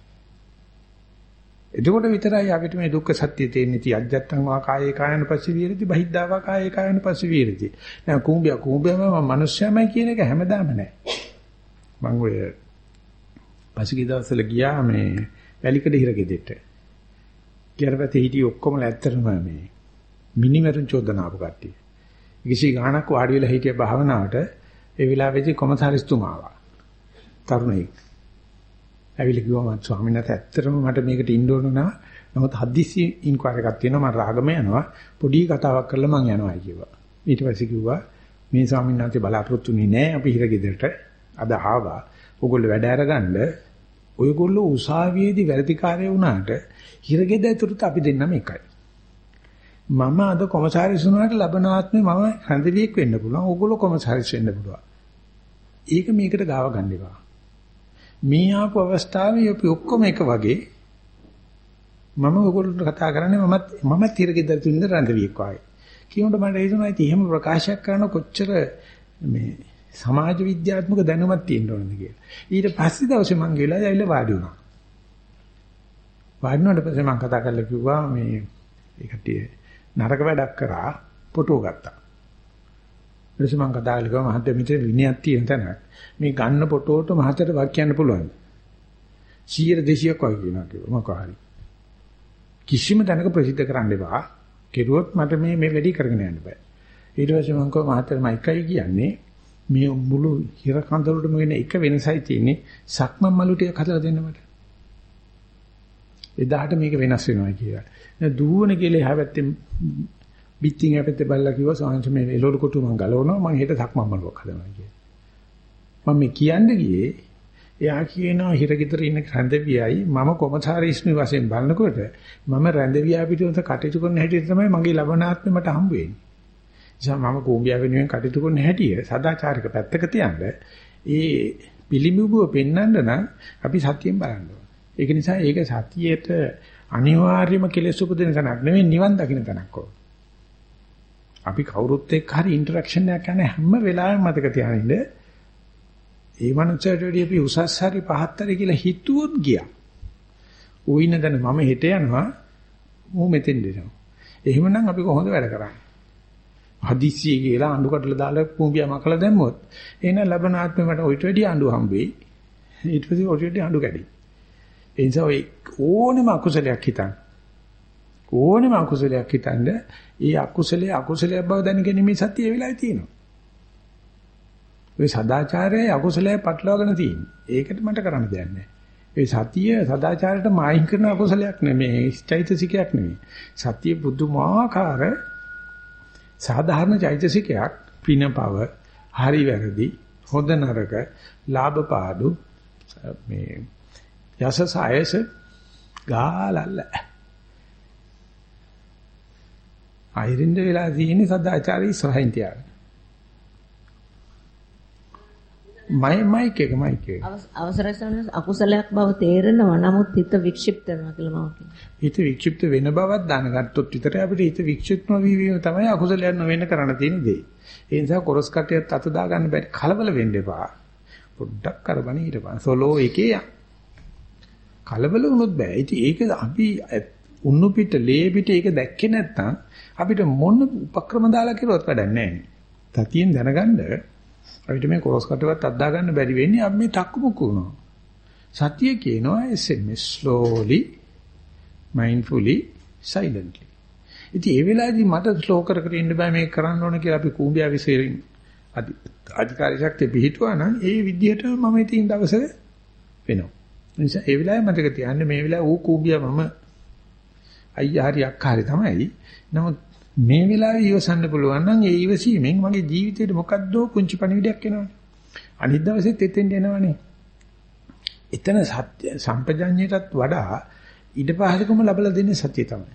S1: එතකොට විතරයි අපිට මේ දුක්ඛ සත්‍ය තේන්නේ ති අජත්තං වා කායේ කායන පස්සේ විරති බහිද්ධා වා කායේ කායන පස්සේ විරති. දැන් කුඹිය කුඹියම මම මිනිස්සයමයි කියන එක හැමදාම නැහැ. මම ඔය පසුගිය දවස්වල ගියා මේ වැලිකඩ හිර ගෙදෙට්ට. ගියරපතේ හිටිය ඔක්කොම ඇත්තටම මේ මිනිමරුන් චෝදනාව කට්ටිය. කිසි ගාණක් වාඩි වෙලා හිටිය භාවනාවට ඒ වෙලාවේදී කොමසාරිස්තුමා ආවා. තරුණයෙක්. ඇවිල්ලා කිව්වා මම ස්වාමීන් වහන්සේ ඇත්තටම මට මේකට ඉන්න ඕන නා. නමුත් හදිස්සි ඉන්ක්වයරි එකක් තියෙනවා මම රාගම යනවා. පොඩි කතාවක් කරලා මං යනවා කිව්වා. ඊට පස්සේ කිව්වා මේ ස්වාමීන් වහන්සේ බලාපොරොත්තු වෙන්නේ නැහැ අපි හිරගෙදරට. අද ආවා. ඕගොල්ලෝ වැඩ අරගන්න ඔයගොල්ලෝ උසාවියේදී වැඩිකාරය වුණාට හිරගෙද ඇතුළත අපි දෙන්නම එකයි. මම අද කොමසාරිස් වුණාට ලබන ආත්මේ මම හැඳවියෙක් වෙන්න පුළුවන්. ඕගොල්ලෝ කොමසාරිස් වෙන්න පුළුවන්. ඒක මේකට ගාව ගන්න එපා. මේ ආපු අවස්ථාවේ අපි ඔක්කොම එක වගේ මම ඔයගොල්ලන්ට කතා කරන්නේ මමත් මමත් හිරගෙදර තුන්ද රැඳවියෙක් වගේ. කියනකොට මට හිතුණා ඉතින් එහෙම ප්‍රකාශයක් කරන කොච්චර මේ සමාජ විද්‍යාත්මක දැනුමක් තියෙන්න ඕනද කියලා. ඊට පස්සේ දවසේ මං ගිහලා ඇවිල්ලා වාඩි වුණා. වාඩි වුණාට පස්සේ මං කතා කරලා කිව්වා මේ ඒකට නරක වැඩක් කරා ෆොටෝ ගත්තා. ඊට පස්සේ මං කතා කළා මහත්මයා මෙතන විනයක් තියෙන තැනක්. මේ ගන්න ෆොටෝට මහතට වක් කියන්න පුළුවන්. 100 200ක් වගේ කියනවා කිව්වා මොකක් හරි. කිසිම තැනක ප්‍රසිද්ධ කරන්න එපා. කෙරුවොත් මට මේ මේ වැඩි කරගෙන යන්න බෑ. ඊට පස්සේ මං කිව්වා මහත්තයා මයිකයි කියන්නේ මේ මුළු හිර කඳවුරටම වෙන එක වෙනසයි තියෙන්නේ සක්මන් මලු ටික හදලා දෙන්න මට. එදාට මේක වෙනස් වෙනවා කියලා. දුවන කියලා එහා පැත්තේ පිටින් එහා පැත්තේ බල්ලා කිව්වා සාංශ මේ එළවලු කොටු මං ගලවනවා මං හෙට සක්මන් මලුවක් හදනවා කියලා. මම මේ කියන්න ගියේ එයා කියනවා හිරගෙදර ඉන්න රැඳවියයි මම කොමසාරිස්මි වශයෙන් බලනකොට මම රැඳවියා පිටුවත කටයුතු කරන හැටි තමයි මගේ ලබනාත්මෙ මට හම්බ වෙන්නේ. නිසා මම කෝඹියා වෙනුවෙන් කටයුතු කරන හැටි සදාචාරික පැත්තක තියන්න ඒ පිළිඹුව පෙන්වන්න නම් අපි සතියෙන් බලන්න ඕනේ. ඒක නිසා ඒක සතියේට අනිවාර්යම කෙලෙස් උපදින තැනක් නෙවෙයි නිවන් දකින්න තැනක් ඕන. අපි කවුරුත් එක්ක හරි ඉන්ටරැක්ෂන් එකක් කරන හැම වෙලාවෙම මතක තියාගන්න ඒ මනුස්සයට වැඩිය අපි උසස් හරි පහත් හරි කියලා හිතුවොත් ගියා. ඌ ඉන්න දැන මම හෙට යනවා ඌ මෙතෙන් දෙනවා. එහෙමනම් අපි කොහොමද වැඩ කරන්නේ? හදිස්සිය කියලා අඬු කටල දාලා පුඹියා මකලා දැම්මොත් එහෙනම් ලබන ආත්මේ මට ඔයිට වැඩි අඬු හම්බෙයි. ඊට පස්සේ ඔයිට වැඩි අඬු කැඩි. ඒ නිසා ඔය ඕනෙම අකුසලයක් හිතන්න. ඕනෙම අකුසලයක් හිතන්න ඒ අකුසලයේ අකුසලයක් බව දැනගැනීමේ සතිය වෙලාවේ තියෙනවා. ඔය සදාචාරයයි අකුසලයයි පටලවාගෙන තියෙන්නේ. ඒකට මට කරන්න දෙයක් නැහැ. ඒ සතිය සදාචාරයට මායින් කරන අකුසලයක් නෙමෙයි, චෛතසිකයක් නෙමෙයි. සතිය බුදුමාකාර සාධාරණ චෛතසිකයක් පිනපව, හරි වැරදි, හොඳ නරක, ලාභ පාඩු මේ යසස අයස ගාලල්ල. අයිරින්ද වෙලා තියෙන්නේ සදාචාරය ඉස්සරහින් තියාගෙන. මයි මයික් එක මයික් එක.
S5: අවසරයි සමහර අකුසලයක් බව තේරෙනවා නමුත් හිත වික්ෂිප්ත වෙනවා කියලා මම කියනවා.
S1: හිත වික්ෂිප්ත වෙන බවක් දැනගත්තොත් විතරයි අපිට හිත වික්ෂිප්ත නොවීම තමයි අකුසලයක් නොවෙන්න කරන්න තියෙන දේ. ඒ නිසා කොරස් කට්ටියත් අත දා ගන්න බැරි කලබල වෙන්න එපා. පොඩ්ඩක් කරබන හිටපන්. සොලෝ එකේ. කලබල වුණොත් බෑ. ඉතින් ඒක අපි උන්නු පිට ලේ පිට ඒක දැක්කේ නැත්නම් අපිට මොන උපක්‍රම දාලා කිරුවත් වැඩක් නැහැ. තතියෙන් දැනගන්න අපිට මේ කොරස් කටවත් අද්දා ගන්න බැරි වෙන්නේ අපි මේ තක්කු මුක්කු වුණා. සතිය කියනවා SMS slowly mindfully silently. ඉතින් ඒ වෙලාවේදී මට ස්ලෝ කර කර ඉන්න බෑ මේක කරන්න ඕන කියලා අපි කූඹියා විශ්ේරින් අධිකාරී ශක්තිය පිහිටුවා නම් ඒ විදිහට මම ඉතින් දවසේ වෙනවා. නිසා ඒ වෙලාවේ මතක තියාගන්න මේ වෙලාවේ ඌ කූඹියා මම අයියා හරි අක්කා හරි තමයි. නමුත් මේ වෙලාවේ ඉවසන්න පුළුවන් නම් ඒ ඉවසීමෙන් මගේ ජීවිතේට මොකද්ද පුංචි පණිවිඩයක් එනවනේ. අනිත් දවසෙත් එතෙන් එනවනේ. එතන සත්‍ය සම්පජඤ්ඤයටත් වඩා ඉඩ පහසුකම ලැබලා දෙන්නේ සත්‍ය තමයි.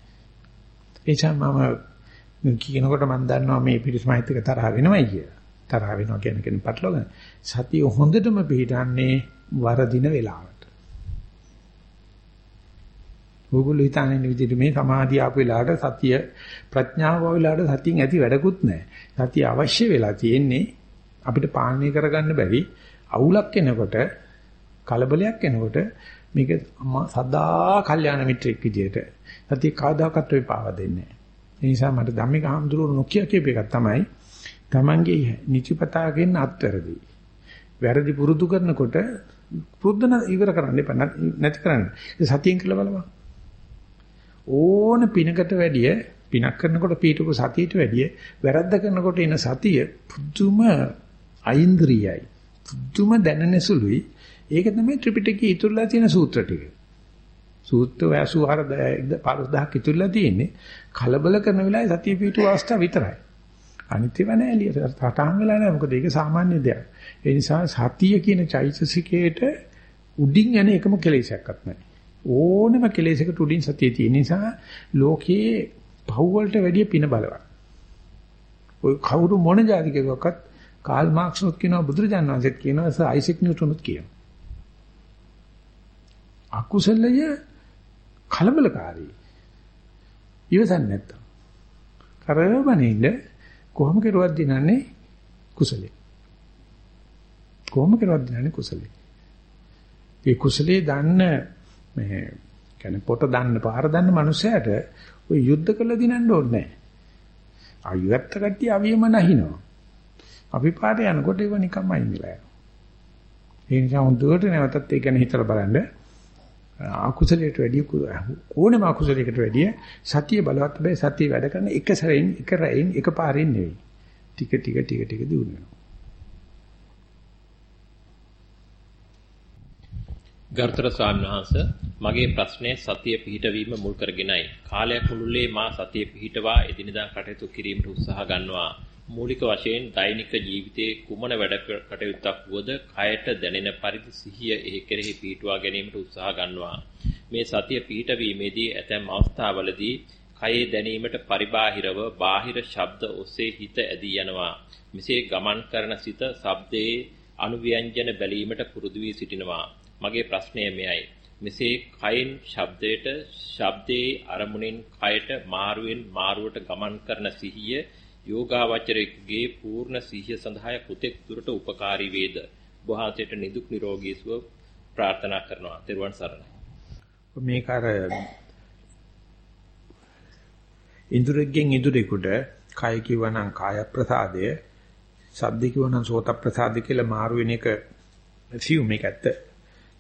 S1: එචා මම කියනකොට මම දන්නවා මේ පිරිසමයිත් එක තරහ වෙනවයි කියලා. තරහ වෙනවා කියන කෙනෙක් පටලවගන්න. සතිය හොඳටම පිළිටන්නේ වරදින වෙලාවට. ඕගොල්ලෝ හිතන්නේ විදිහට මේ සමාධිය ආපු වෙලාවට සතිය ප්‍රඥාව ආපු වෙලාවට සතියෙන් ඇති වැඩකුත් නැහැ. සතිය අවශ්‍ය වෙලා තියෙන්නේ අපිට පාලනය කරගන්න බැරි අවුලක් එනකොට කලබලයක් එනකොට මේක සදා කල්යාණ මිත්‍රෙක් විදියට සතිය කාදාකත් වෙ පාව දෙන්නේ නැහැ. ඒ නිසා මට ධම්මික හඳුරු නොකිය කියප එකක් තමයි Tamange නිචිපතාගෙන් අත්වැරදි. වැරදි පුරුදු කරනකොට පුරුද්දන ඉවර කරන්න එපා නැති කරන්න. සතියෙන් කියලා බලපන්. ඕන පිනකට වැඩිය පිනක් කරනකොට පීඨක සතියට වැඩිය වැරද්ද කරනකොට එන සතිය පුදුම අයින්ද්‍රියයි. පුදුම දැනෙන සුළුයි. ඒක තමයි ත්‍රිපිටකයේ ඉතුරුලා තියෙන සූත්‍ර ටික. සූත්‍ර 84 5000ක් ඉතුරුලා තියෙන්නේ කලබල කරන වෙලාවේ සතිය පිටු අවස්ථාව විතරයි. අනිත් ඒවා නෑ එළියට සටහන් වෙලා නෑ මොකද ඒක සාමාන්‍ය දෙයක්. ඒ නිසා සතිය කියන චෛතසිකයේට උඩින් යන එකම කෙලෙසයක්වත් නෑ. ඕනම කෙලෙසයකට උඩින් සතිය තියෙන නිසා ලෝකයේ පව් වලට වැඩිය පින බලවත්. ඔය කවුරු මොන જાතිකයකවත් කාල් මාක්ස් උත් කියනවා බුදුරජාණන් වහන්සේත් කියනවා සර් අයිසෙක් නිව්ටන් උත් කියනවා. අකුසලය කලබලකාරී. ඉවසන්නේ නැත්තම්. කරවබනින්න කොහොම කෙරුවත් දිනන්නේ කුසලයේ. කොහොම කෙරුවත් දිනන්නේ කුසලයේ. ඒ කුසලයේ දන්න මේ කියන්නේ පොත දන්න පාර දන්න මනුස්සයට ඔය යුද්ධ කළ දිනන්න ඕනේ නැහැ. ආයුත්ත කට්ටිය අවියම නැහිනවා. අපි පාට යනකොට ඒව නිකම්ම අයින් වෙලා යනවා. ඒ නිසා හොඳට නැවතත් ඒ ගැන හිතලා බලන්න. අකුසලයට වැඩිය ඕනම අකුසලයකට වැඩිය සතිය බලවත් බෑ සතිය වැඩ කරන එක සැරෙන් එක රැයින් එක පාරින් නෙවෙයි ටික ටික ටික ටික දිනු වෙනවා
S2: ගර්ථර ස්වාමීන් මගේ ප්‍රශ්නය සතිය පිහිටවීම මුල් කරගෙනයි කාලයක් මුළුල්ලේ මා සතිය පිහිටවා එදිනදා කටයුතු කිරීමට උත්සාහ ගන්නවා මූලික වශයෙන් දෛනික ජීවිතයේ කුමන වැඩ කටයුත්තක් වුවද කයට දැනෙන පරිදි සිහිය එහි කෙරෙහි පිහිටුවා ගැනීමට උත්සාහ ගන්නවා. මේ සතිය පිහිටවීමේදී ඇතැම් අවස්ථාවලදී කයේ දැනීමට පරිබාහිරව බාහිර ශබ්ද ඔස්සේ හිත ඇදී යනවා. මෙසේ ගමන් කරන සිත ශබ්දයේ අනුව්‍යංජන බැලීමට පුරුදු වී සිටිනවා. මගේ ප්‍රශ්නය මෙයයි. මෙසේ කයින් ශබ්දයට ශබ්දයේ අරමුණෙන් කයට මාරුවෙන් මාරුවට ගමන් කරන සිහිය යෝගාවචරයේ පූර්ණ සිහිය සඳහා කුතෙක් දුරට උපකාරී වේද? වහන්සේට නිදුක් නිරෝගී සුව ප්‍රාර්ථනා කරනවා. තෙරුවන් සරණයි.
S1: මේක අර ඉන්ද්‍රයෙන් ඉදිරියකට කය කිවනම් කාය ප්‍රසාදය සද්ද කිවනම් සෝත ප්‍රසාදය කියලා මාරු වෙන එක සිව් මේක ඇත්ත.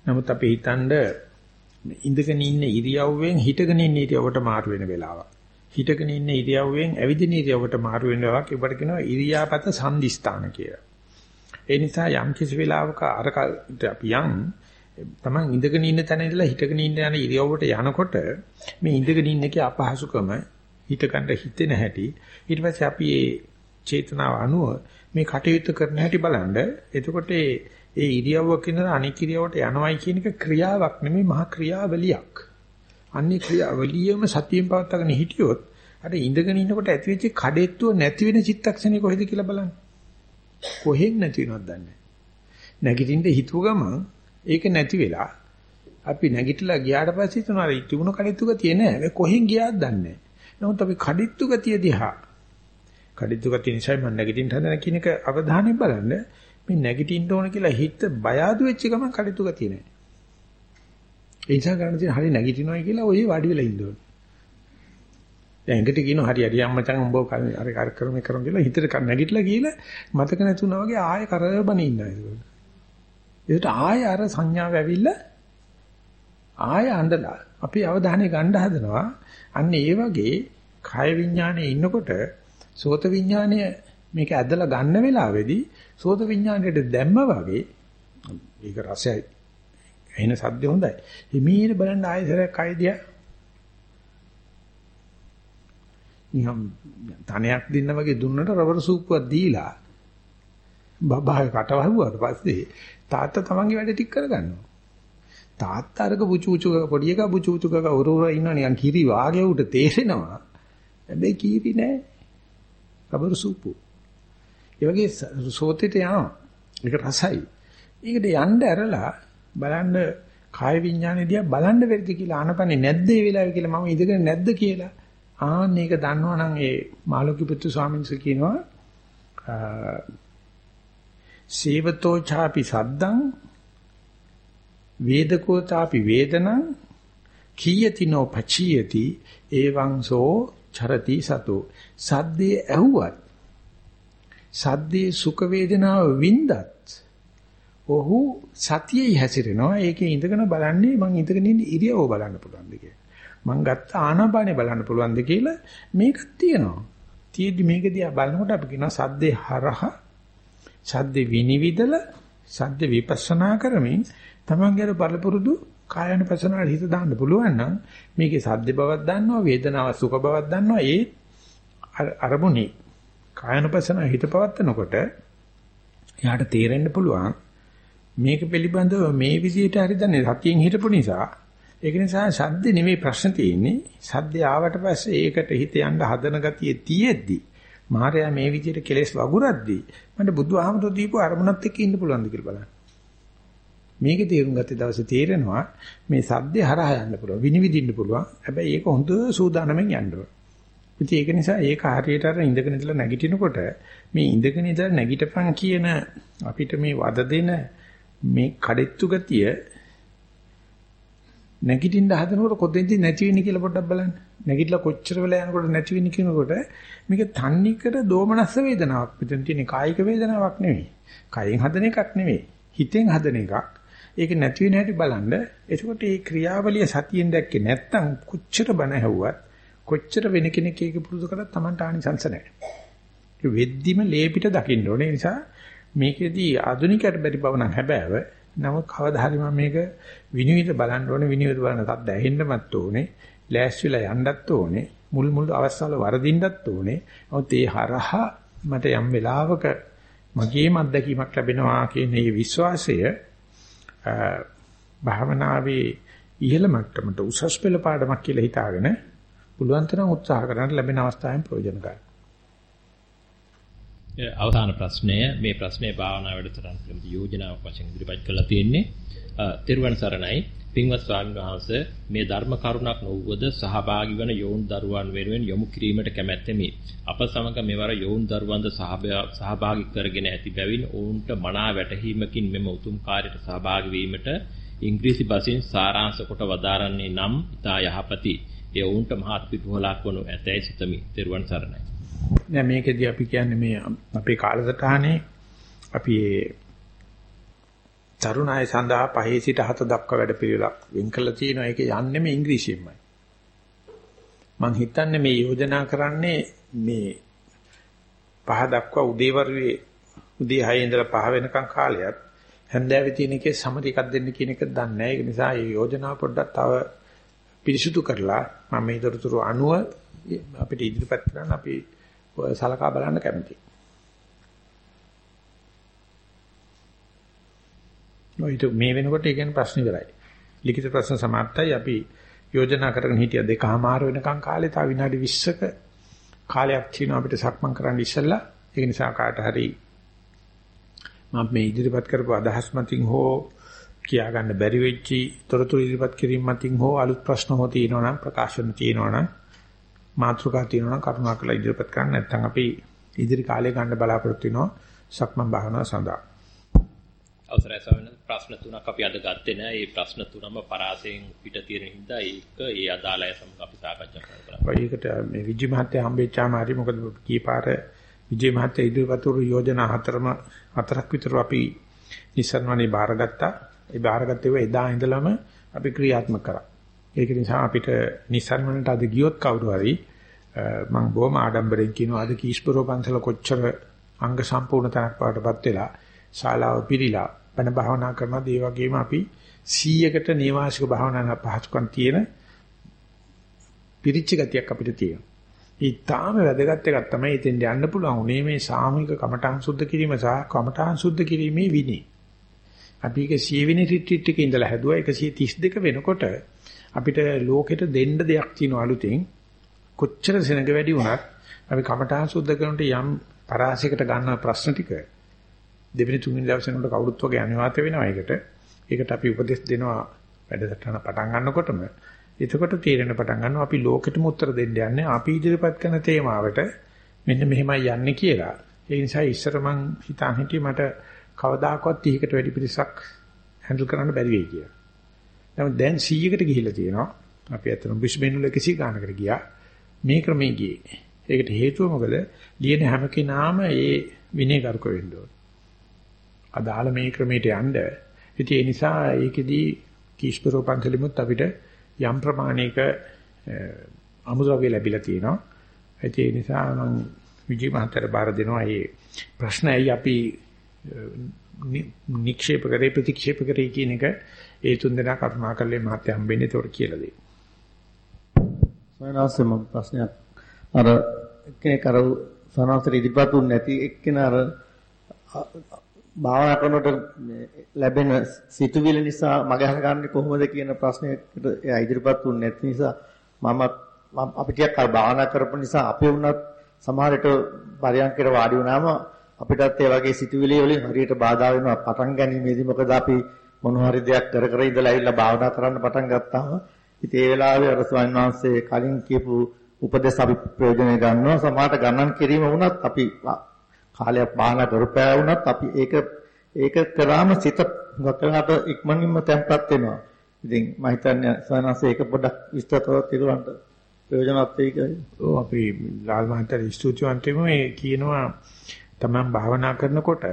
S1: නමුත් අපි හිතනද ඉඳගෙන ඉන්න ඉරියව්වෙන් හිටගෙන ඉන්න ඉරියව්වට මාරු වෙන වෙලාවක් හිටගෙන ඉන්න ඉරියව්වෙන් ඇවිදින ඉරියව්වට මාරු වෙනවා ඒකට කියනවා ඉරියාපත සංදිස්ථාන කියලා. ඒ නිසා යම් කිසි වෙලාවක අර අපි යන් තමන් ඉඳගෙන ඉන්න තැන ඉඳලා හිටගෙන ඉන්න යන ඉරියව්වට යනකොට මේ ඉඳගෙන ඉන්න එකේ අපහසුකම හිතකට හිතෙන හැටි ඊට පස්සේ අපි ඒ චේතනාව අනුව මේ කටයුතු කරන හැටි බලන්න එතකොට ඒ ඉරියව්වක ඉඳලා අනික් ඉරියව්වට යනවයි කියන එක ක්‍රියාවක් නෙමෙයි මහා ක්‍රියාවලියක්. අන්නේ ක්‍රියාවලියම සතියෙන් පවත්වාගෙන හිටියොත් අර ඉඳගෙන ඉන්නකොට ඇතිවෙච්ච කඩෙත්තුව නැති වෙන චිත්තක්ෂණේ කොහෙද කියලා බලන්න. කොහෙන් නැති වෙනවද දන්නේ නැගිටින්න හිතුව ගමන් ඒක නැති වෙලා අපි නැගිටලා ගියාට පස්සේ තුන අර තිබුණ කඩਿੱතු ගතිය නෑ. මේ කොහෙන් ගියාද දන්නේ නමුත් අපි කඩਿੱතු ගතිය දිහා කඩਿੱතු ගතිය නිසා මම නැගිටින්න හදන කියන එක අවධානයෙන් බලන්න මේ නැගිටින්න ඕන කියලා හිත බය ආදු වෙච්ච ගමන් කඩਿੱතු ගතිය නෑ. ඒ නිසා ගන්න තියෙන හරි නැගිටිනවයි කියලා ඔය වාඩි වෙලා ඉන්න ඕනේ. දැන් එඟට කියනවා හරි හරි අම්මචන් උඹ අර කර කර මේ කරමු කියලා හිතට නැගිටලා කියලා මතක නැතුණා වගේ ආයෙ කරබන ඉන්නවා ඒක. ඒකට ආයෙ අර සංඥාව ඇවිල්ලා ආයෙ අඬලා අපි අවධානය ගන්න හදනවා. අන්න ඒ වගේ කාය විඥානයේ ඉන්නකොට සෝත විඥානය මේක ඇදලා ගන්න වෙලාවේදී සෝත විඥානයට දැම්ම වගේ ඒක රසයයි එන සද්ද හොඳයි. හිමීර බලන්න ආයෙසරක් කයිදියා. නිකම් තනයක් දෙන්න වගේ දුන්නට රබර් සූප්පුවක් දීලා බබාගේ කට වහුවාට පස්සේ තාත්තා තමන්ගේ වැඩ ටික කරගන්නවා. තාත්තා අරක පුචු පුචු පොඩි එකා පුචු පුචු කක උර උර ඉන්නවා නිකන් කිරි වාගේ උට තේරෙනවා. හැබැයි කීරි නෑ. රබර් සූපු. ඒ වගේ සෝතේට යනවා. ඒක රසයි. ඒකට යන්න ඇරලා බලන්න කාය විඥානේ දිහා බලන්න වෙද්දි කියලා ආනපනේ නැද්ද ඒ වෙලාවේ කියලා මම ඉඳගෙන නැද්ද කියලා. ආන්න ඒක දන්නවනම් ඒ මාළුකි පුත්තු ස්වාමීන් වහන්සේ කියනවා සේවතෝ ചാපි සද්දං වේදකෝ ചാපි වේදනං කීයතිනෝ පචියති එවං සෝ චරති සතෝ සද්දේ ඇහුවත් සද්දේ සුඛ වේදනාව වින්දත් ඔහු සතියේ හැසිරෙනවා. ඒකේ ඉඳගෙන බලන්නේ මං ඉඳගෙන ඉන්න ඉරියව බලන්න පුළුවන්ද කියලා. මං ගත්ත ආනාපානේ බලන්න පුළුවන්ද කියලා මේකක් තියෙනවා. තියෙද්දි මේක දිහා බලනකොට අපි කියනවා සද්දේ හරහා සද්දේ විනිවිදල සද්ද විපස්සනා කරමින් තමන්ගේ බලපුරුදු කායानुපසනාවට හිත දාන්න පුළුවන් නම් මේකේ සද්ද බවක් දන්නවා වේදනාව සුඛ බවක් දන්නවා. ඒ අරමුණේ කායानुපසනාව හිත පවත්නකොට එයාට තේරෙන්න පුළුවන් මේක පිළිබඳව මේ විදිහට හරිදන්නේ සතියෙන් හිටපු නිසා. ඒක නිසා සද්ද නෙමෙයි ප්‍රශ්න තියෙන්නේ. සද්ද ආවට පස්සේ ඒකට හිත යන්න හදන ගතිය තියෙද්දි මායя මේ විදිහට කෙලෙස් වගුරද්දි මට බුදුහාමතුරු දීපු අරමුණත් එක්ක ඉන්න පුළුවන්ද කියලා බලන්න. මේකේ තේරුම් ගත්තේ දවසේ තේරෙනවා මේ සද්දේ හරහා යන්න පුළුවන් විනිවිදින්න පුළුවන්. හැබැයි ඒක හොඳ සූදානමෙන් යන්න ඕන. ඉතින් ඒක නිසා ඒක හරියට අර ඉඳගෙන ඉඳලා නැගිටිනකොට මේ ඉඳගෙන ඉඳලා නැගිටපන් කියන අපිට මේ වද දෙන මේ කඩਿੱතු ගතිය නැගිටින්න හදනකොට කොතෙන්ද නැති වෙන්නේ කියලා පොඩ්ඩක් බලන්න. නැගිටලා කොච්චර වෙලා යනකොට නැති වෙන්නේ කියනකොට මේක තන්නිකර දෝමනස්ස වේදනාවක්. මෙතන තියෙන කායික වේදනාවක් නෙවෙයි. කයෙන් හදන එකක් නෙවෙයි. හිතෙන් හදන එකක්. ඒක නැති වෙන හැටි බලන්න. එතකොට මේ ක්‍රියාවලිය සතියෙන් දැක්කේ නැත්තම් කොච්චර බන ඇහුවත් කොච්චර වෙන කෙනෙක් ඒක පුරුදු කරත් Tamanට ආනිසංස නැහැ. ඒ වෙද්දිම ලේපිට දකින්න ඕනේ. ඒ නිසා මේකෙදී ආධුනිකයට බැරි බව නම් හැබෑව. නමුත් කවදා හරි මම මේක විනිවිද බලන්න ඕනේ. විනිවිද බලන තත්ද ඇහෙන්නමත් ඕනේ. ලෑස්තිලා යන්නත් ඕනේ. මුල් මුල් අවස්ථාවල වරදින්නත් ඕනේ. නමුත් ඒ හරහා මට යම් වෙලාවක මගේම අත්දැකීමක් ලැබෙනවා කියන මේ විශ්වාසය භාවනාවේ ඉහළ මට්ටමට උසස් පෙළ පාඩමක් කියලා හිතාගෙන පුළුවන් තරම් උත්සාහ කරන්න ලැබෙන අවස්ථාවෙන් ප්‍රයෝජන ගන්න.
S2: අවසාන ප්‍රශ්නය මේ ප්‍රශ්නේ භාවනා වැඩසටහන පිළිබඳ යෝජනාවක් වශයෙන් ඉදිරිපත් කරලා තියෙන්නේ. තෙරුවන් සරණයි පින්වත් ස්වාමීන් වහන්සේ මේ ධර්ම කරුණක් නොවුවද සහභාගී වන යෝන් දරුවන් වෙනුවෙන් යොමු කිරීමට කැමැත්තෙමි. අප සමග මෙවර යෝන් දරුවන්ද සහභාගී කරගෙන ඇති බැවින් ඔවුන්ට මනා වැටහීමකින් මෙම උතුම් කාර්යයට සහභාගී වීමට ඉංග්‍රීසි බසින් සාරාංශ කොට වදාරන්නේ නම් ඉතා යහපති. ඒ ඔවුන්ට මහත් පිටුවලක් වනු ඇතැයි සිතමි. තෙරුවන් සරණයි.
S1: නෑ මේකෙදී අපි කියන්නේ මේ අපේ කාලසටහනේ අපි තරුණ අය සඳහා පහේ සිට හත දක්වා වැඩ පිළිවෙලක් වෙන් කළා තියෙනවා. ඒක යන්නේ මේ ඉංග්‍රීසියෙන්මයි. මම හිතන්නේ මේ යෝජනා කරන්නේ මේ පහ දක්වා උදේවරුේ උදේ 6 ඉඳලා පහ වෙනකන් කාලයක් හැන්දෑවේ තියෙන එකේ සමති එකක් දෙන්න කියන එක දන්නේ නැහැ. ඒක නිසා මේ යෝජනාව පොඩ්ඩක් තව පිරිසුදු කරලා මම මේ දොරතුරු අනුව අපිට ඉදිරිපත් කරන්න අපි සලකා බලන්න කැමතියි. ඔයිට මේ වෙනකොට ඒ කියන්නේ ප්‍රශ්න ඉවරයි. ලිඛිත ප්‍රශ්න සමාප්තයි. අපි යෝජනා කරගෙන හිටිය දෙකමාර වෙනකන් කාලේ තව විනාඩි 20ක කාලයක් තියෙනවා අපිට සක්මන් කරන්න ඉස්සෙල්ලා. ඒ නිසා කාට හරි මම මේ ඉදිරිපත් කරපු අදහස් මතින් හෝ කියා ගන්න බැරි වෙච්චි තොරතුරු ඉදිරිපත් කිරීම මතින් හෝ අලුත් ප්‍රශ්න හෝ තියෙනවා නම් ප්‍රකාශන තියෙනවා නම් මාතෘකා තියෙනවා නම් කරුණාකරලා ඉදිරිපත් කරන්න නැත්නම් අපි ඉදිරි කාලේ ගන්න බලාපොරොත්තු වෙනවා සක්මන් භාවනාව සඳහා.
S2: අවසරයි ස්වාමීන් ප්‍රශ්න තුනක් අපි අද ගත්තේ නෑ. මේ ප්‍රශ්න තුනම පරාසයෙන් පිට තියෙන හින්දා ඒක ඒ අදාළය සමග අපි සාකච්ඡා කරලා
S1: ඒකට මේ විජි මහත්තයා හම්බෙච්චාම හරි මොකද කීපාර විජි මහත්තයා ඉදිරිපත්තු යෝජනා හතරම හතරක් විතර අපි නිසන්වනේ බාරගත්තා. ඒ බාරගත්තේ එදා ඉඳලම අපි ක්‍රියාත්මක කරා. ඒක නිසා අපිට නිසන්වනට අද ගියොත් කවුරු හරි මම බොහොම ආඩම්බරෙන් කියනවා අද කීස්පරෝ පන්සල කොච්චර අංග සම්පූර්ණ තැනක් පාටපත් වෙලා ශාලාව පිළිලා බණ භාවනා කරනවා ඒ වගේම අපි 100කට නේවාසික භාවනා පහසුකම් තියෙන පිරිච්ච ගතියක් අපිට තියෙනවා. ඒ තාම වැදගත් එකක් තමයි එතෙන් යන්න පුළුවන් උනේ මේ සාමූහික කමඨාන් සුද්ධ කිරීම සහ කමඨාන් සුද්ධ කිරීමේ විනි. අපි ඒක 100 වෙනි රිට්‍රීට් එකේ ඉඳලා හැදුවා 132 වෙනකොට අපිට ලෝකෙට දෙන්න දෙයක් තියෙන අලුතෙන් කොච්චර සෙනඟ වැඩි වුණත් අපි කමඨා සුද්ධ කරනට යම් පරාසයකට ගන්න ප්‍රශ්න ටික දෙවෙනි තුන්වෙනි දවසේ නෝට කවුරුත් වගේ අනිවාර්ය වෙනවා ඒකට. ඒකට අපි උපදෙස් දෙනවා වැඩසටහන පටන් ගන්නකොටම. එතකොට තීරණ පටන් ගන්නවා අපි ලෝකෙටම උත්තර දෙන්න යන්නේ අපි ඉදිරිපත් කරන තේමාවට මෙන්න මෙහෙමයි යන්නේ කියලා. ඒ නිසා ඉස්සර මං හිතාන් හිටියේ මට කවදාකවත් 30කට වැඩි පිරිසක් හැන්ඩල් කරන්න බැරි වෙයි කියලා. නමුත් දැන් 100කට ගිහිල්ලා තියෙනවා. අපි අතන බ්‍රිස්බේන් වල 100 ගානකට ගියා. මේ ක්‍රමයේ ගියේ. ඒකට හේතුව මොකද? ලියන හැම කෙනාම ඒ විනයගරුක වෙන්න ඕන. අදාළ මේ ක්‍රමයට යන්න. ඉතින් ඒ නිසා ඒකෙදී කීස්පරෝ පන්සලෙමුත් අපිට යම් ප්‍රමාණයක අමුද්‍රව්‍ය ලැබිලා තියෙනවා. ඒ නිසා මම විජේ මහත්තයාට බාර දෙනවා මේ ප්‍රශ්නයයි අපි නික්ෂේප කරේ ප්‍රතික්ෂේප කරේ කියන එක ඒ තුන් දෙනා කරුණා කරලා මහත්තයා හම්බෙන්නේ ඒතකොට කියලා දෙයි.
S6: සයනාසේ මම ප්‍රශ්නයක් අර කෙනෙක් අර සනාසර ඉදිරිපත් උන්නේ නැති එක්කෙනා අර භාවනා කරනකොට ලැබෙන සිතුවිලි නිසා මග හරගන්නේ කොහොමද කියන ප්‍රශ්නයකට එයා ඉදිරිපත් උන්නේ නැති නිසා මම අපි ටිකක් අර භාවනා කරපු නිසා අපි වුණත් සමහර විට පරියන්කේට වාඩි වුණාම අපිටත් ඒ වගේ සිතුවිලි වලින් හරියට බාධා වෙනවා පටන් ගැනීමේදී මොකද අපි මොන හරි දෙයක් කර කර ඉඳලා ඇවිල්ලා භාවනා කරන්න පටන් ගත්තාම ඉතින් ඒ වෙලාවේ අර ස්වාමීන් වහන්සේ කලින් කියපු උපදේශ අපි ප්‍රයෝජනෙ ගන්නවා සමහරට ගණන් කිරීම වුණත් අපි කාලයක් භාවනා කරපෑ වුණත් අපි ඒක ඒක කරාම සිත ගතලකට ඉක්මනින්ම තැම්පත් වෙනවා. ඉතින් මම හිතන්නේ ස්වාමීන් ඒක පොඩ්ඩක් විස්තර කරොත් ඒගොල්ලන්ට ප්‍රයෝජනවත් වෙයි කියලා.
S1: ඔව් අපි ලාල් මහත්තයා ස්තුතිවන්ත වෙමු ඒ කියනවා තමන් භාවනා කරනකොට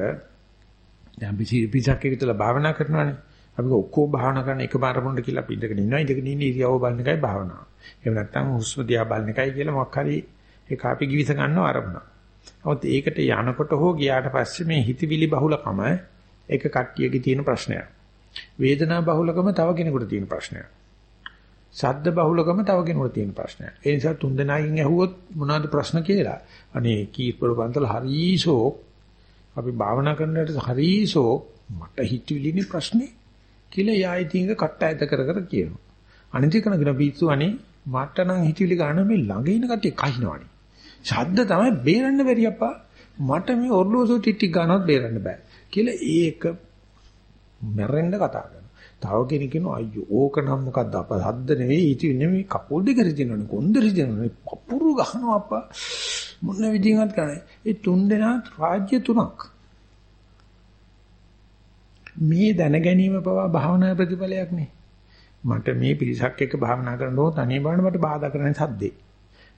S1: දැන් පිටසක් එකතුලා භාවනා කරනවානේ. අපි ඔක්කොම භාවනා කරන එකම අරමුණට කියලා අපි ඉඳගෙන ඉන්නවා. ඉඳගෙන ඉන්නේ ඉරියව්ව බලන එකයි භාවනාව. එහෙම නැත්නම් හුස්ම දිහා බලන එකයි කියලා මොකක් හරි ඒක අපි givis ගන්නව අරමුණ. නමුත් ඒකට යනකොට හෝ ගියාට පස්සේ මේ හිතවිලි බහුලකම ඒක කට්ටියගේ තියෙන ප්‍රශ්නයක්. වේදනා බහුලකම තව කෙනෙකුට තියෙන ප්‍රශ්නයක්. ශබ්ද බහුලකම තව කෙනෙකුට තියෙන ප්‍රශ්නයක්. ඒ නිසා තුන්දෙනාගෙන් ඇහුවොත් මොනවද ප්‍රශ්න කියලා. අනේ කීපවල පන්තල හරීසෝ අපි භාවනා කරනකොට හරීසෝ මට හිතවිලිනේ ප්‍රශ්නේ කියලා යායි තින්ග කට්ට ඇද කර කර කියනවා. අනිත් එක නගන පිස්සු අනේ මට නම් හිතවිලි ගන්න මේ ළඟ ඉන්න කට්ටිය කහිනවනේ. ශබ්ද තමයි බේරන්න බැරි අප්පා. මට මේ ඔර්ලෝසෝ ටිටි ගන්නවත් බේරන්න බෑ. කියලා ඒක මැරෙන්න කතා කරනවා. තව කෙනෙක් කියනවා අයියෝ ඕක නම් මොකද්ද? අප හද්ද නෙවෙයි ඉති නෙවෙයි කකුල් දෙක රිදෙනවනේ කොන්ද රිදෙනවනේ පපුරු ගහනවා අප්පා මොන විදිහකට කරන්නේ ඒ තුන් දෙනා රාජ්‍ය තුනක්. මේ දැන ගැනීම පවා භාවනා ප්‍රතිඵලයක් නේ. මට මේ පිරිසක් එක්ක භාවනා කරනකොට අනේ බලන්න මට බාධා කරන්නේ සද්දේ.